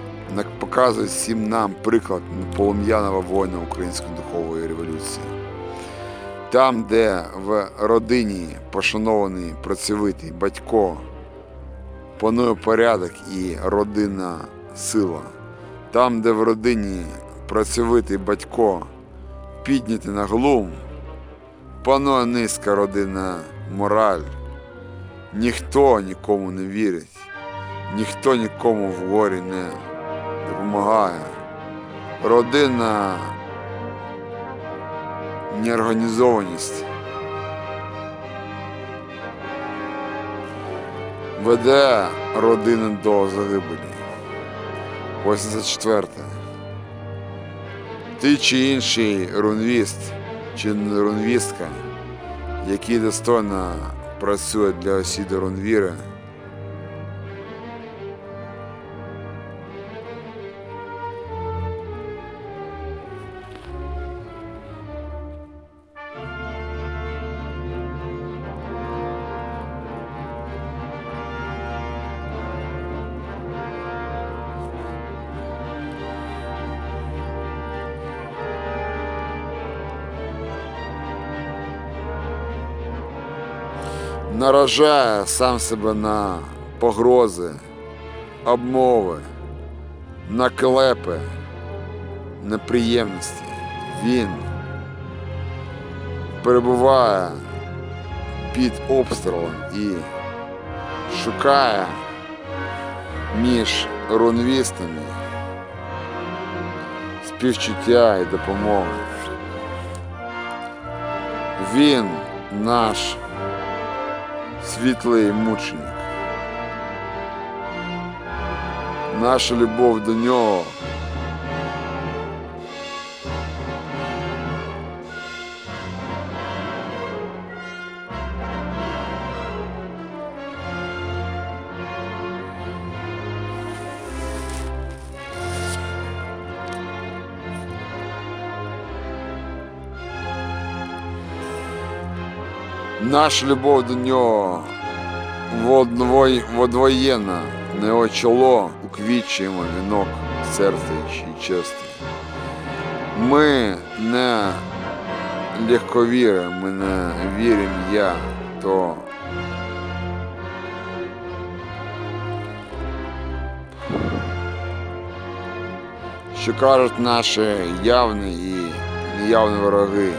показують всім нам приклад полум'яного воїна української духової революції. Там, де в родині пошанований працьовитий батько, панує порядок і родинна сила. Там, де в родині працьовитий батько піднятий на глум, панує низька родинна мораль. Ніхто нікому не вірить, ніхто нікому в горі не допомагає. Родинна неорганізованість веде родину до загибелі. 84. Ти чи інший рунвіст чи рунвістка, які достойно працюють для осіди рунвіри, наражає сам себе на погрози, обмови, наклепи, неприємності. Він перебуває під обстрілом і шукає між рунвістами співчуття і допомоги. Він наш світлий мученик. Наша любов до нього Наша любов до нього водвой- водвоєнна, на його чоло уквічуємо вінок серця і честі. Ми не легковіри, ми не віримо я, то що кажуть наші явні і неявні вороги.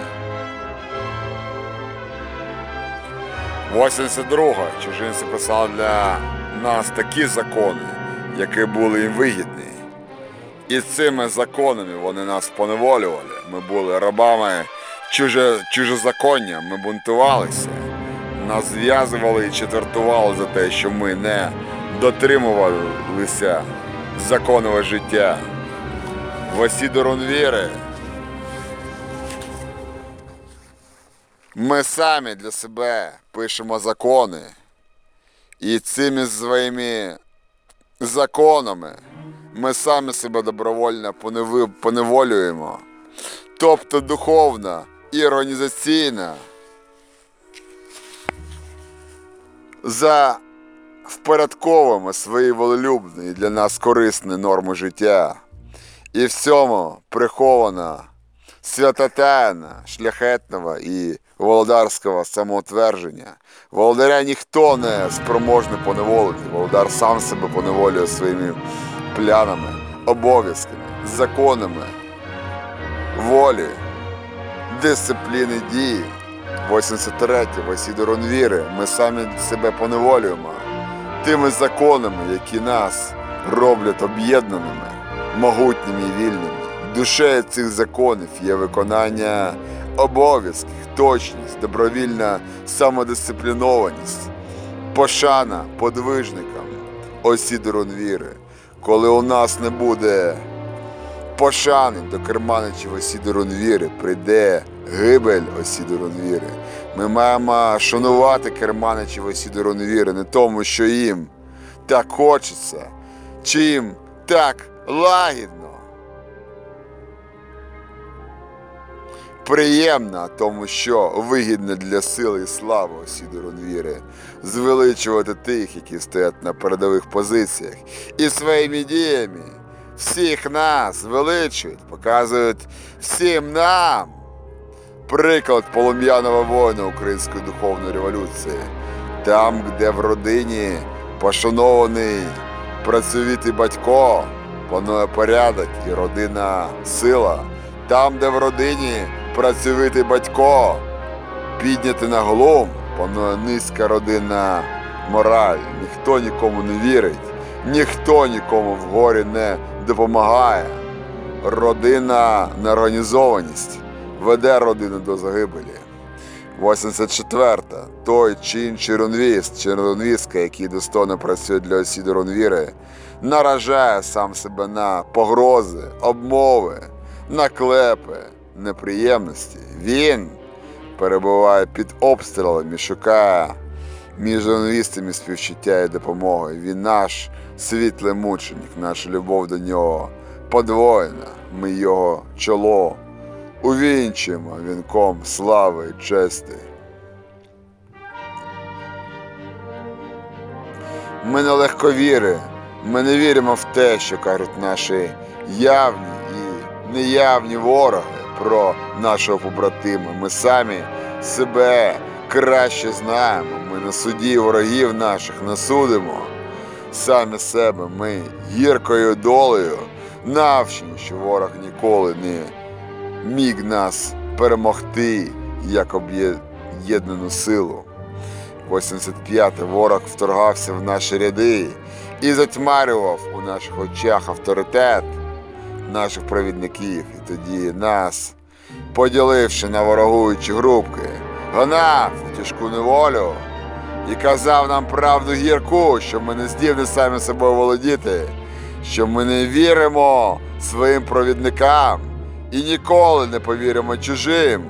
82 чужинці писали для нас такі закони, які були їм вигідні. І цими законами вони нас поневолювали. Ми були рабами чуже, чужезаконня, ми бунтувалися. Нас зв'язували і четвертували за те, що ми не дотримувалися законного життя. Васідорон віри. Ми самі для себе пишемо закони. І цими своїми законами ми самі себе добровольно поневолюємо. Тобто духовна і організаційна за впорядковуємо свої волелюбні і для нас корисні норми життя. І в цьому прихована святотайна, шляхетного і володарського самоутвердження. Володаря ніхто не спроможний поневолити. Володар сам себе поневолює своїми плянами, обов'язками, законами, волі, дисципліни дії. 83 Васідорон віри, ми самі себе поневолюємо тими законами, які нас роблять об'єднаними, могутніми і вільними. Душею цих законів є виконання обов'язків, точність, добровільна самодисциплінованість, пошана подвижникам, осідорон віри. Коли у нас не буде пошани до керманичів осідорон віри, прийде гибель осідорон віри. Ми маємо шанувати керманичів осідорон віри, не тому, що їм так хочеться, чи їм так лагідно. Приємно, а тому що вигідно для сили і слави осідорон віри, звеличувати тих, які стоять на передових позиціях, і своїми діями. Всіх нас звеличують, показують всім нам. Приклад полум'яного воїна Української духовної революції, там, де в родині пошанований працьовитий батько, панує порядок і родина сила, там, де в родині працьовитий батько, піднятий на глум, панує низька родинна мораль, ніхто нікому не вірить, ніхто нікому в горі не допомагає. Родина неорганізованість веде родину до загибелі. 84. Той чи інший рунвіст чи рунвістка, який достойно працює для осіду рунвіри, наражає сам себе на погрози, обмови, наклепи, неприємності. Він перебуває під обстрілами, шукає між рунвістами співчуття і допомоги. Він наш світлий мученик, наша любов до нього подвоєна. Ми його чоло увінчуємо вінком слави і честі. Ми не легковіри, ми не віримо в те, що кажуть наші явні і неявні вороги про нашого побратима. Ми самі себе краще знаємо. Ми на суді ворогів наших не судимо. Самі себе ми гіркою долею навчені, що ворог ніколи не міг нас перемогти як об'єднану силу. 85-й ворог вторгався в наші ряди і затьмарював у наших очах авторитет наших провідників. І тоді нас, поділивши на ворогуючі групки, гнав у тяжку неволю і казав нам правду гірку, що ми не здібні самі собою володіти, що ми не віримо своїм провідникам і ніколи не повіримо чужим.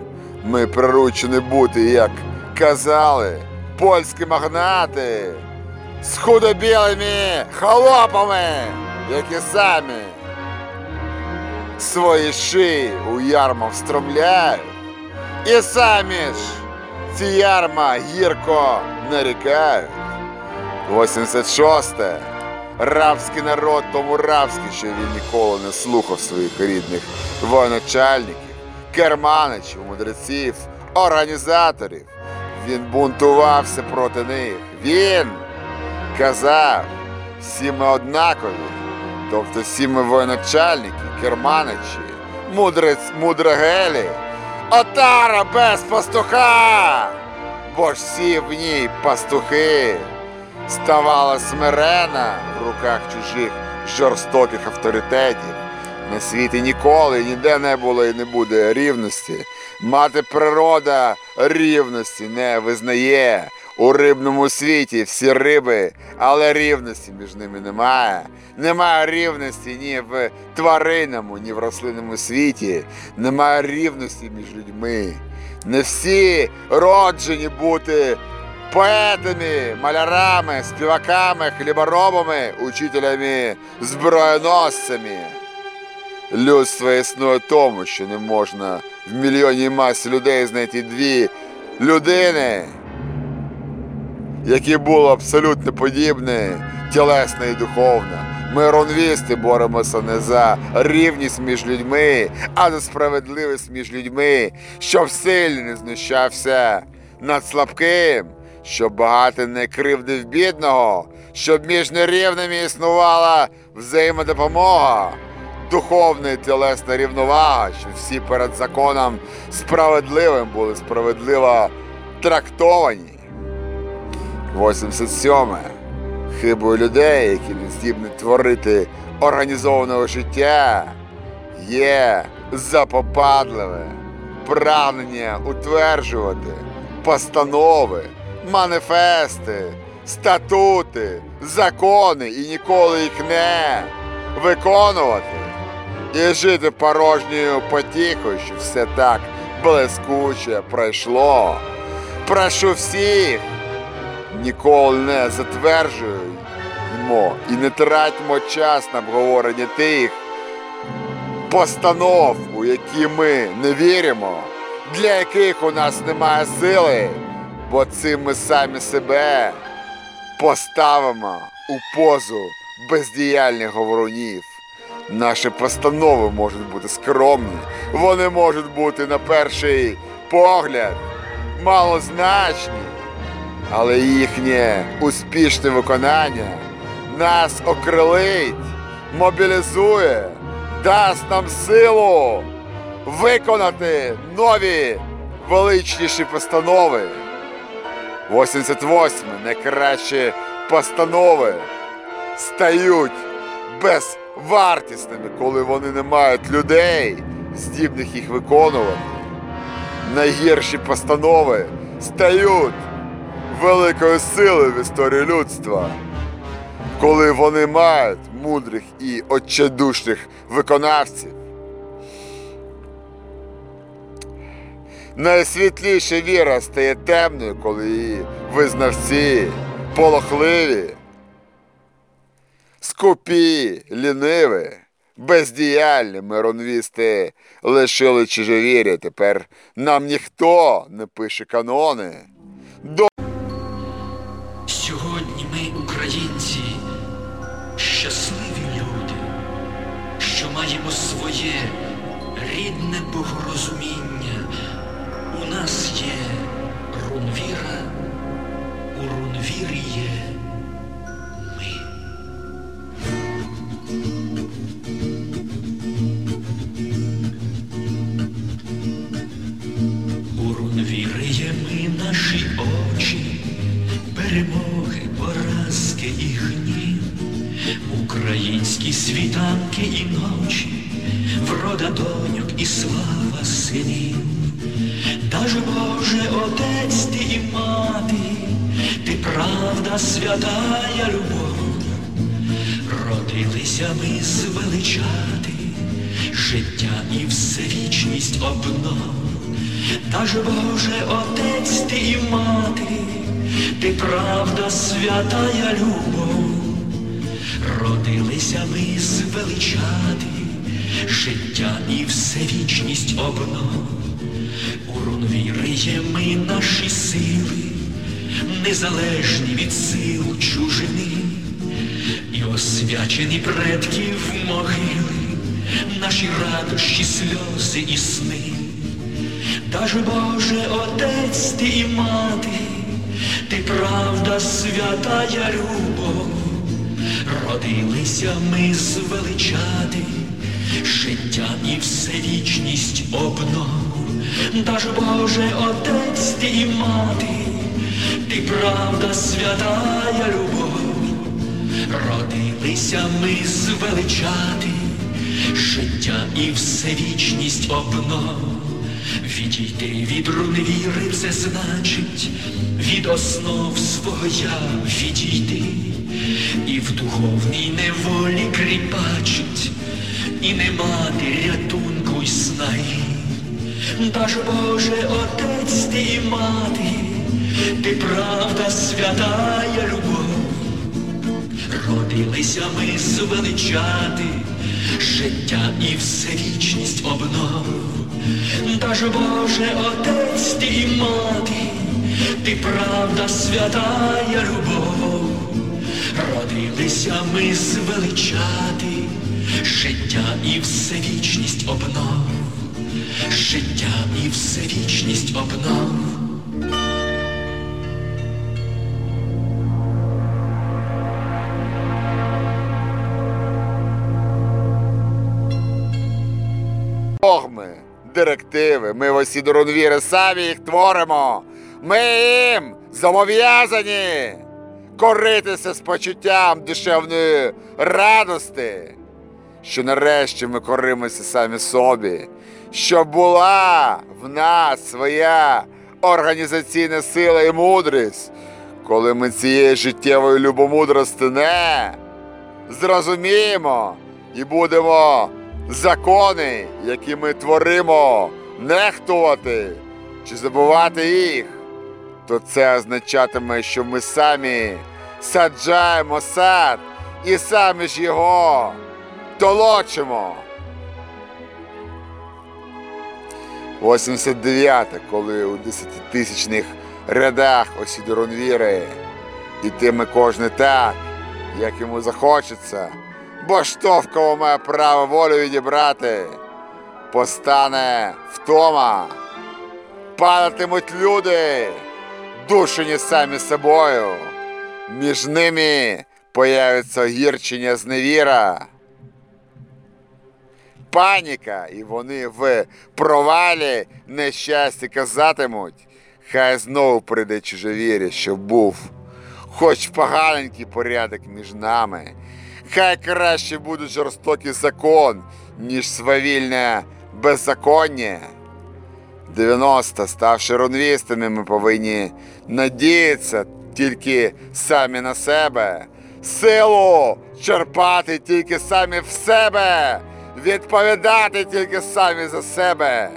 Ми приручені бути, як казали, польські магнати з худобілими холопами, які самі свої шиї у ярма встромляють, і самі ж ці ярма гірко нарікають. 86-те. Рабський народ тому рабський, що він ніколи не слухав своїх рідних воєначальників, керманичів, мудреців, організаторів. Він бунтувався проти них. Він казав, всі ми однакові, тобто всі ми воєначальники, керманичі, мудрець, мудрагелі, отара без пастуха, бо ж всі в ній пастухи. Ставала смирена в руках чужих жорстоких авторитетів. На світі ніколи ніде не було і не буде рівності. Мати природа рівності не визнає. У рибному світі всі риби, але рівності між ними немає. Немає рівності ні в тваринному, ні в рослинному світі. Немає рівності між людьми. Не всі роджені бути поетами, малярами, співаками, хліборобами, учителями, зброєносцями. Людство існує тому, що не можна в мільйонній масі людей знайти дві людини, які були абсолютно подібні, тілесно і духовно. Ми ронвісти боремося не за рівність між людьми, а за справедливість між людьми, щоб сильний не знущався над слабким, щоб багатий не кривдив бідного, щоб між нерівними існувала взаємодопомога, духовна і тілесна рівновага, щоб всі перед законом справедливим були справедливо трактовані. 87. Хибою людей, які не здібні творити організованого життя, є запопадливе прагнення утверджувати постанови, маніфести, статути, закони і ніколи їх не виконувати. І жити порожньою потіхою, що все так блискуче пройшло. Прошу всіх, ніколи не затверджуємо і не тратьмо час на обговорення тих постанов, у які ми не віримо, для яких у нас немає сили, бо цим ми самі себе поставимо у позу бездіяльних говорунів. Наші постанови можуть бути скромні, вони можуть бути на перший погляд малозначні, але їхнє успішне виконання нас окрилить, мобілізує, дасть нам силу виконати нові величніші постанови. 88 найкращі постанови стають безвартісними, коли вони не мають людей, здібних їх виконувати. Найгірші постанови стають великою силою в історії людства, коли вони мають мудрих і отчайдушних виконавців. Найсвітліша віра стає темною, коли її визнавці полохливі, скупі, ліниві, бездіяльні миронвісти лишили чужовір'я. Тепер нам ніхто не пише канони. Всевічність. Урон віри є ми наші сили, незалежні від сил чужини, і освячені предків могили, наші радощі, сльози і сни. Даж Боже, Отець ти і мати, ти правда святая любов, родилися ми звеличати життя і всевічність обнов. Даж Боже, Отець ти і мати, ти правда святая любов, родилися ми звеличати. Життя і всевічність обнов. Відійти від руневіри це значить. Від основ свого я відійти, і в духовній неволі кріпачить, і не мати рятунку й снаги. Даж Боже, Отець ти і мати, ти правда святая любов, родилися ми звеличати життя і всевічність обнов. Даж Боже, Отець ти і мати, ти правда святая любов, родилися ми звеличати життя і всевічність обнов, життя і всевічність обнов. Догми, директиви, ми в осі Доронвіри самі їх творимо. Ми їм зобов'язані коритися з почуттям душевної радости, що нарешті ми коримося самі собі, щоб була в нас своя організаційна сила і мудрість, коли ми цієї життєвої любомудрості не зрозуміємо і будемо закони, які ми творимо, нехтувати чи забувати їх, то це означатиме, що ми самі саджаємо сад і самі ж його толочимо. 89-те, коли у десятитисячних рядах Осідоронвіри ітиме кожне так, як йому захочеться, бо що в кого має право волю відібрати, постане втома, падатимуть люди, душені самі собою, між ними появиться огірчення зневіра. Паніка, і вони в провалі нещасті казатимуть, хай знову прийде чужовір'я, що був хоч поганенький порядок між нами. Хай краще буде жорстокий закон, ніж свавільне беззаконня. 90, ставши ронвістами, ми повинні надіятися тільки самі на себе, силу черпати тільки самі в себе, відповідати тільки самі за себе.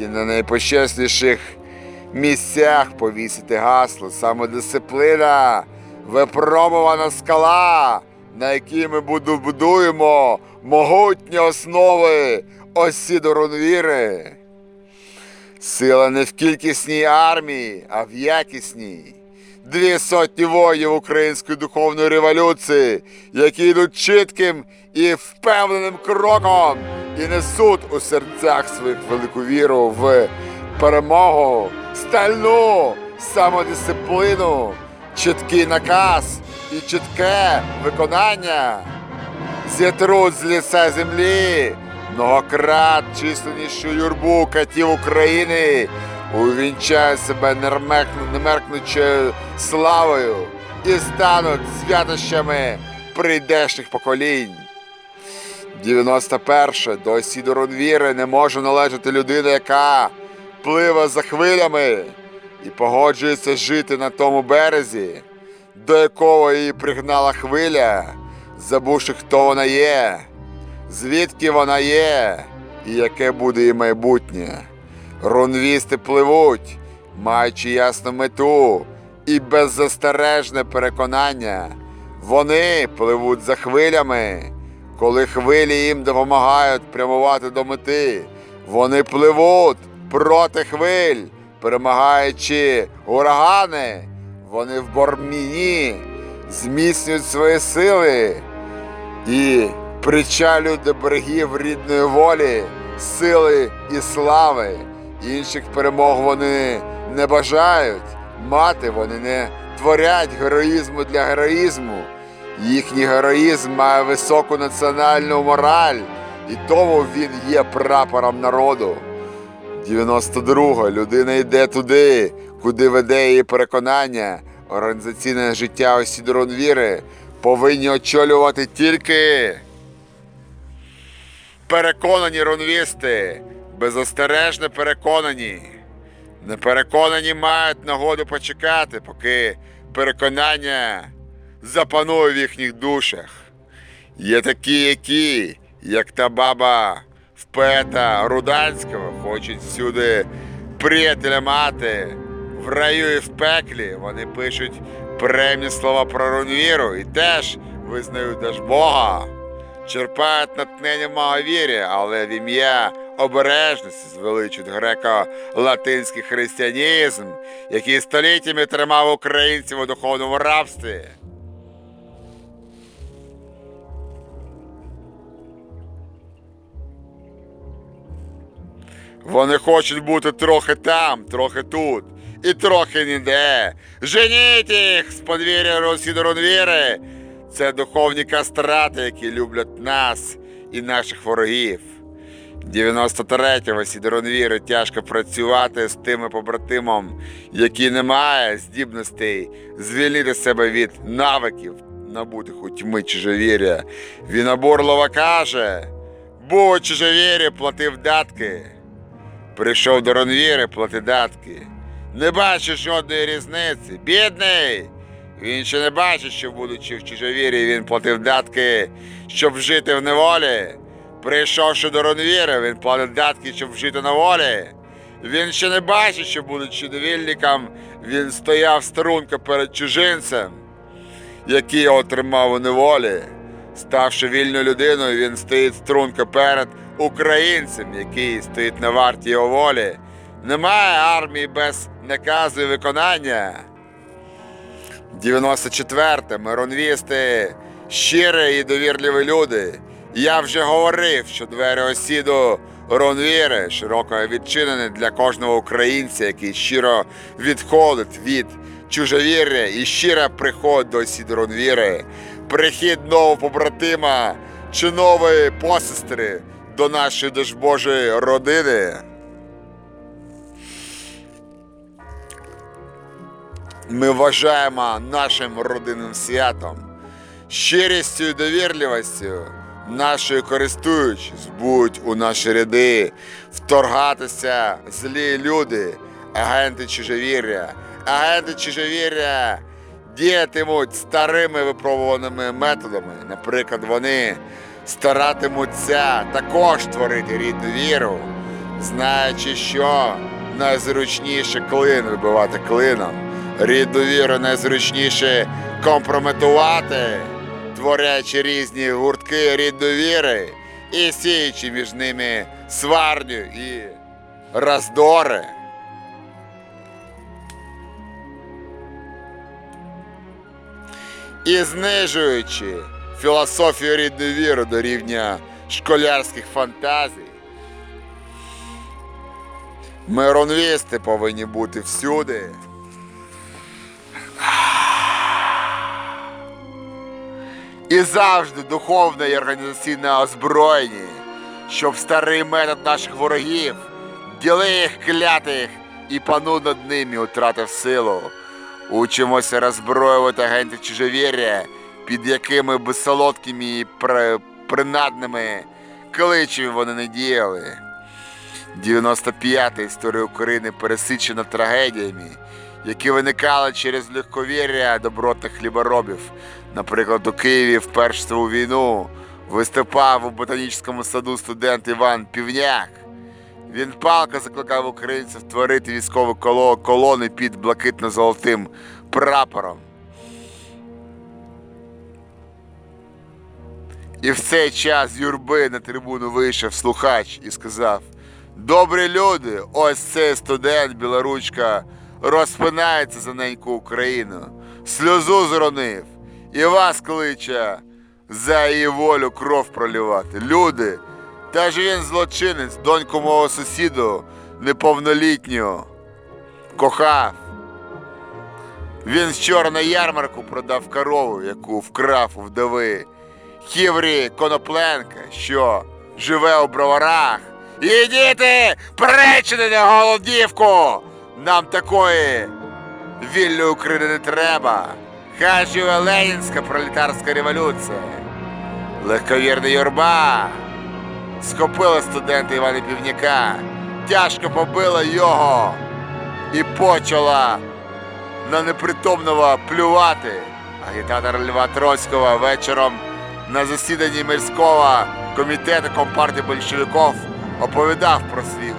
І на найпочесніших місцях повісити гасло самодисципліна, випробувана скала, на якій ми будуємо могутні основи осі Доронвіри. Сила не в кількісній армії, а в якісній. Дві сотні воїнів української духовної революції, які йдуть чітким і впевненим кроком і несуть у серцях своїх велику віру в перемогу, стальну самодисципліну, чіткий наказ і чітке виконання. Зітруть з ліса землі многократ численнішу юрбу катів України увінчають себе немеркнучою славою і стануть святощами прийдешніх поколінь. 91. До Сідорон віри не може належати людина, яка пливе за хвилями і погоджується жити на тому березі, до якого її пригнала хвиля, забувши, хто вона є, звідки вона є і яке буде її майбутнє. Рунвісти пливуть, маючи ясну мету і беззастережне переконання. Вони пливуть за хвилями, коли хвилі їм допомагають прямувати до мети. Вони пливуть проти хвиль, перемагаючи урагани. Вони в борміні зміцнюють свої сили і причалюють до берегів рідної волі, сили і слави. Інших перемог вони не бажають. Мати вони не творять героїзму для героїзму. Їхній героїзм має високу національну мораль, і тому він є прапором народу. 92. Людина йде туди, куди веде її переконання. Організаційне життя осідрон віри повинні очолювати тільки переконані ронвісти, безостережно переконані. Непереконані мають нагоду почекати, поки переконання запанує в їхніх душах. Є такі, які, як та баба в поета Руданського, хочуть всюди приятеля мати. В раю і в пеклі вони пишуть премні слова про рунвіру і теж визнають Дажбога. Черпають натхнення в маговірі, але в ім'я обережності звеличують греко-латинський християнізм, який століттями тримав українців у духовному рабстві. Вони хочуть бути трохи там, трохи тут і трохи ніде. Женіть їх з подвір'я Росідоронвіри. Це духовні кастрати, які люблять нас і наших ворогів. 93-го Сідоронвіри тяжко працювати з тими побратимом, які не має здібностей звільнити себе від навиків, набутих у тьми чужовір'я. Він обурливо каже, був у чужовір'ї, платив датки. Прийшов до Ронвіри плати датки. Не бачиш жодної різниці. Бідний! Він ще не бачить, що, будучи в чужовірі, він платив датки, щоб жити в неволі. Прийшовши до Ронвіри, він платив датки, щоб жити на волі. Він ще не бачить, що, будучи довільником, він стояв струнко перед чужинцем, який його тримав у неволі. Ставши вільною людиною, він стоїть струнко перед українцем, який стоїть на варті його волі. Немає армії без наказу і виконання. 94. Миронвісти, щирі і довірливі люди. Я вже говорив, що двері осіду Ронвіри широко відчинені для кожного українця, який щиро відходить від чужовір'я і щиро приходить до осіду Ронвіри. Прихід нового побратима чи нової посестри до нашої Божої родини. Ми вважаємо нашим родинним святом, щирістю і довірливістю нашою користуючись, будуть у наші ряди вторгатися злі люди, агенти чужовір'я, агенти чужовір'я діятимуть старими випробуваними методами. Наприклад, вони старатимуться також творити рідну віру, знаючи, що найзручніше клин вибивати клином. Рідну віру найзручніше компрометувати, творячи різні гуртки рідної віри і сіючи між ними сварню і роздори. І знижуючи філософію рідної до рівня школярських фантазій. Миронвісти повинні бути всюди. І завжди духовне і організаційне озброєння, щоб старий метод наших ворогів, діли їх клятих і пану над ними утратив силу. Учимося роззброювати агентів чужовір'я, під якими безсолодкими і принадними кличами вони не діяли. 95-та історія України пересичена трагедіями, які виникали через легковір'я добротних хліборобів. Наприклад, у Києві в Першу війну виступав у ботанічному саду студент Іван Півняк. Він палко закликав українців творити військові колони під блакитно-золотим прапором. І в цей час з юрби на трибуну вийшов слухач і сказав: Добрі люди, ось цей студент білоручка розпинається за неньку Україну, сльозу зронив, і вас кличе за її волю кров пролівати. Люди, та ж він злочинець, доньку мого сусіду неповнолітню кохав. Він вчора на ярмарку продав корову, яку вкрав у вдови. Хіврі Конопленка, що живе у броварах. Ідіти, пречини на голодівку! Нам такої вільної України не треба. Живе Ленінська пролетарська революція. Легковірна юрба схопила студента Івана Півняка, тяжко побила його і почала на непритомного плювати. Агітатор Льва Троцького вечором на засіданні мирського комітету Компартії большевиків оповідав про свій.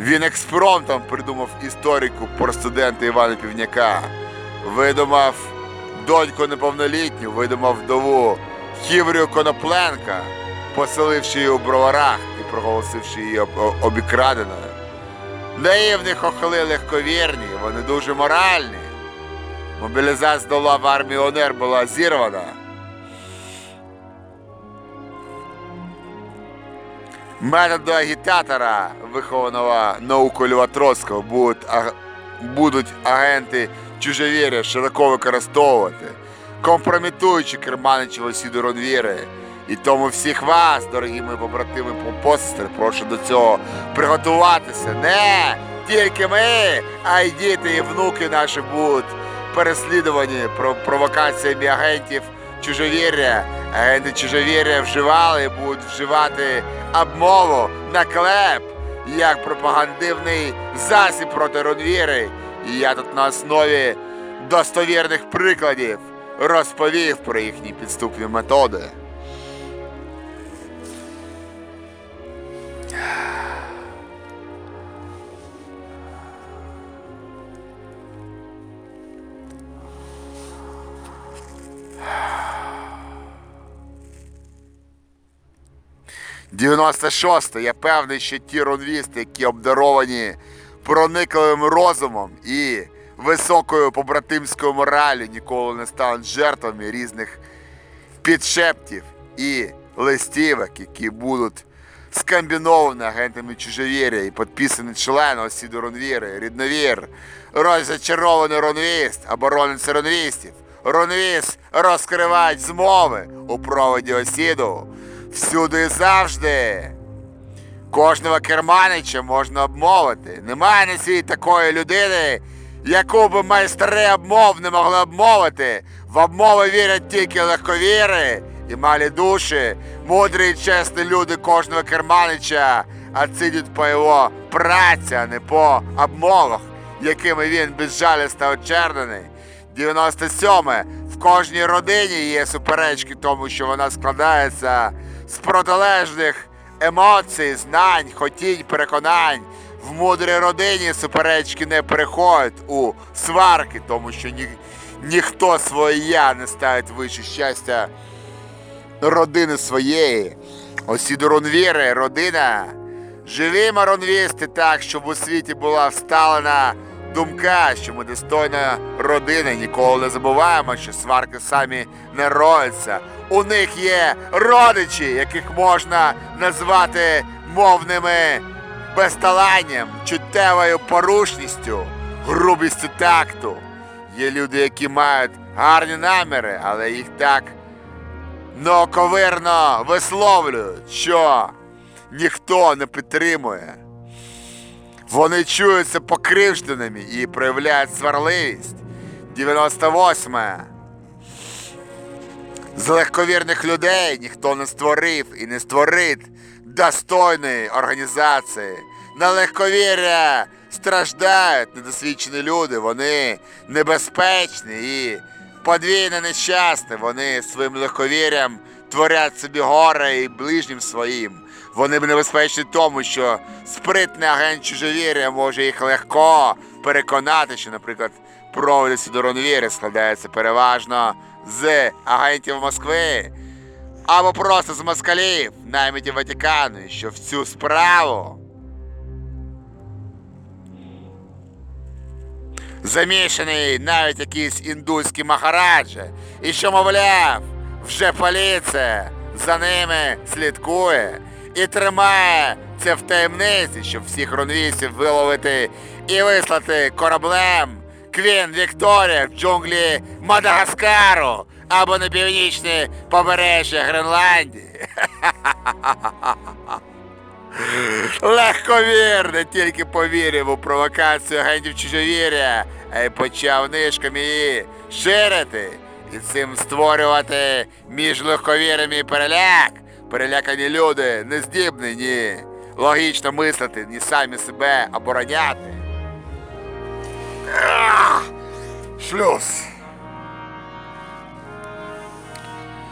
Він експромтом придумав історику про студента Івана Півняка, видумав доньку неповнолітню, видумав вдову Хіврію Конопленка, поселивши її у броварах і проголосивши її обікраденою. Наївні хохли легковірні, вони дуже моральні. Мобілізація до лав армії ОНР була зірвана. Методу агітатора, вихованого наукою Льва Троцького, будуть, аг- будуть агенти чужовір'я широко використовувати, компрометуючи керманичів осіду Ронвіри. І тому всіх вас, дорогі мої побратими посестри, прошу до цього приготуватися. Не тільки ми, а й діти і внуки наші будуть переслідувані про провокаціями агентів чужовір'я. Агенти чужовір'я вживали будуть вживати обмову, наклеп, як пропагандивний засіб проти Ронвіри. І я тут на основі достовірних прикладів розповів про їхні підступні методи. Дев'яносто шосте. Я певний, що ті ронвісти, які обдаровані проникливим розумом і високою побратимською моралю, ніколи не стануть жертвами різних підшептів і листівок, які будуть скомбіновані агентами чужовір'я і підписані членом осіду Ронвіри, рідновір, розчарований ронвіст, оборонець ронвістів, ронвіст розкривають змови у проводі осіду, всюди і завжди. Кожного керманича можна обмовити. Немає на світі такої людини, яку би майстри обмов не могли обмовити. В обмови вірять тільки легковіри і малі душі, мудрі і чесні люди кожного керманича, а по його праці, а не по обмовах, якими він безжалісно очернений. 97. В кожній родині є суперечки, тому що вона складається з протилежних емоцій, знань, хотінь, переконань. В мудрій родині суперечки не переходять у сварки, тому що ні, ніхто своє я не ставить вище щастя родини своєї. Осіду Ронвіри, родина. Живімо ронвісти так, щоб у світі була всталена думка, що ми достойна родина. Ніколи не забуваємо, що сварки самі не роються. У них є родичі, яких можна назвати мовними безталанням, чуттєвою порушністю, грубістю такту. Є люди, які мають гарні наміри, але їх так неоковирно висловлюють, що ніхто не підтримує. Вони чуються покривженими і проявляють сварливість. 98. З легковірних людей ніхто не створив і не створить достойної організації. На легковір'я страждають недосвідчені люди, вони небезпечні і подвійно нещасні. Вони своїм легковір'ям творять собі горе і ближнім своїм. Вони небезпечні тому, що спритний агент чужовір'я може їх легко переконати, що, наприклад, проводить Судоронвіри складається переважно з агентів Москви або просто з москалів, наймітів Ватикану, і що в цю справу замішаний навіть якийсь індуський махараджа, і що, мовляв, вже поліція за ними слідкує і тримає це в таємниці, щоб всіх ронвісів виловити і вислати кораблем Квін Вікторія в джунглі Мадагаскару або на північне побережжя Гренландії. *laughs* Легковірно тільки повірив у провокацію агентів чужовір'я, а й почав нишками її ширити і цим створювати між легковірами переляк. Перелякані люди не здібні ні логічно мислити, ні самі себе обороняти. Шлюз.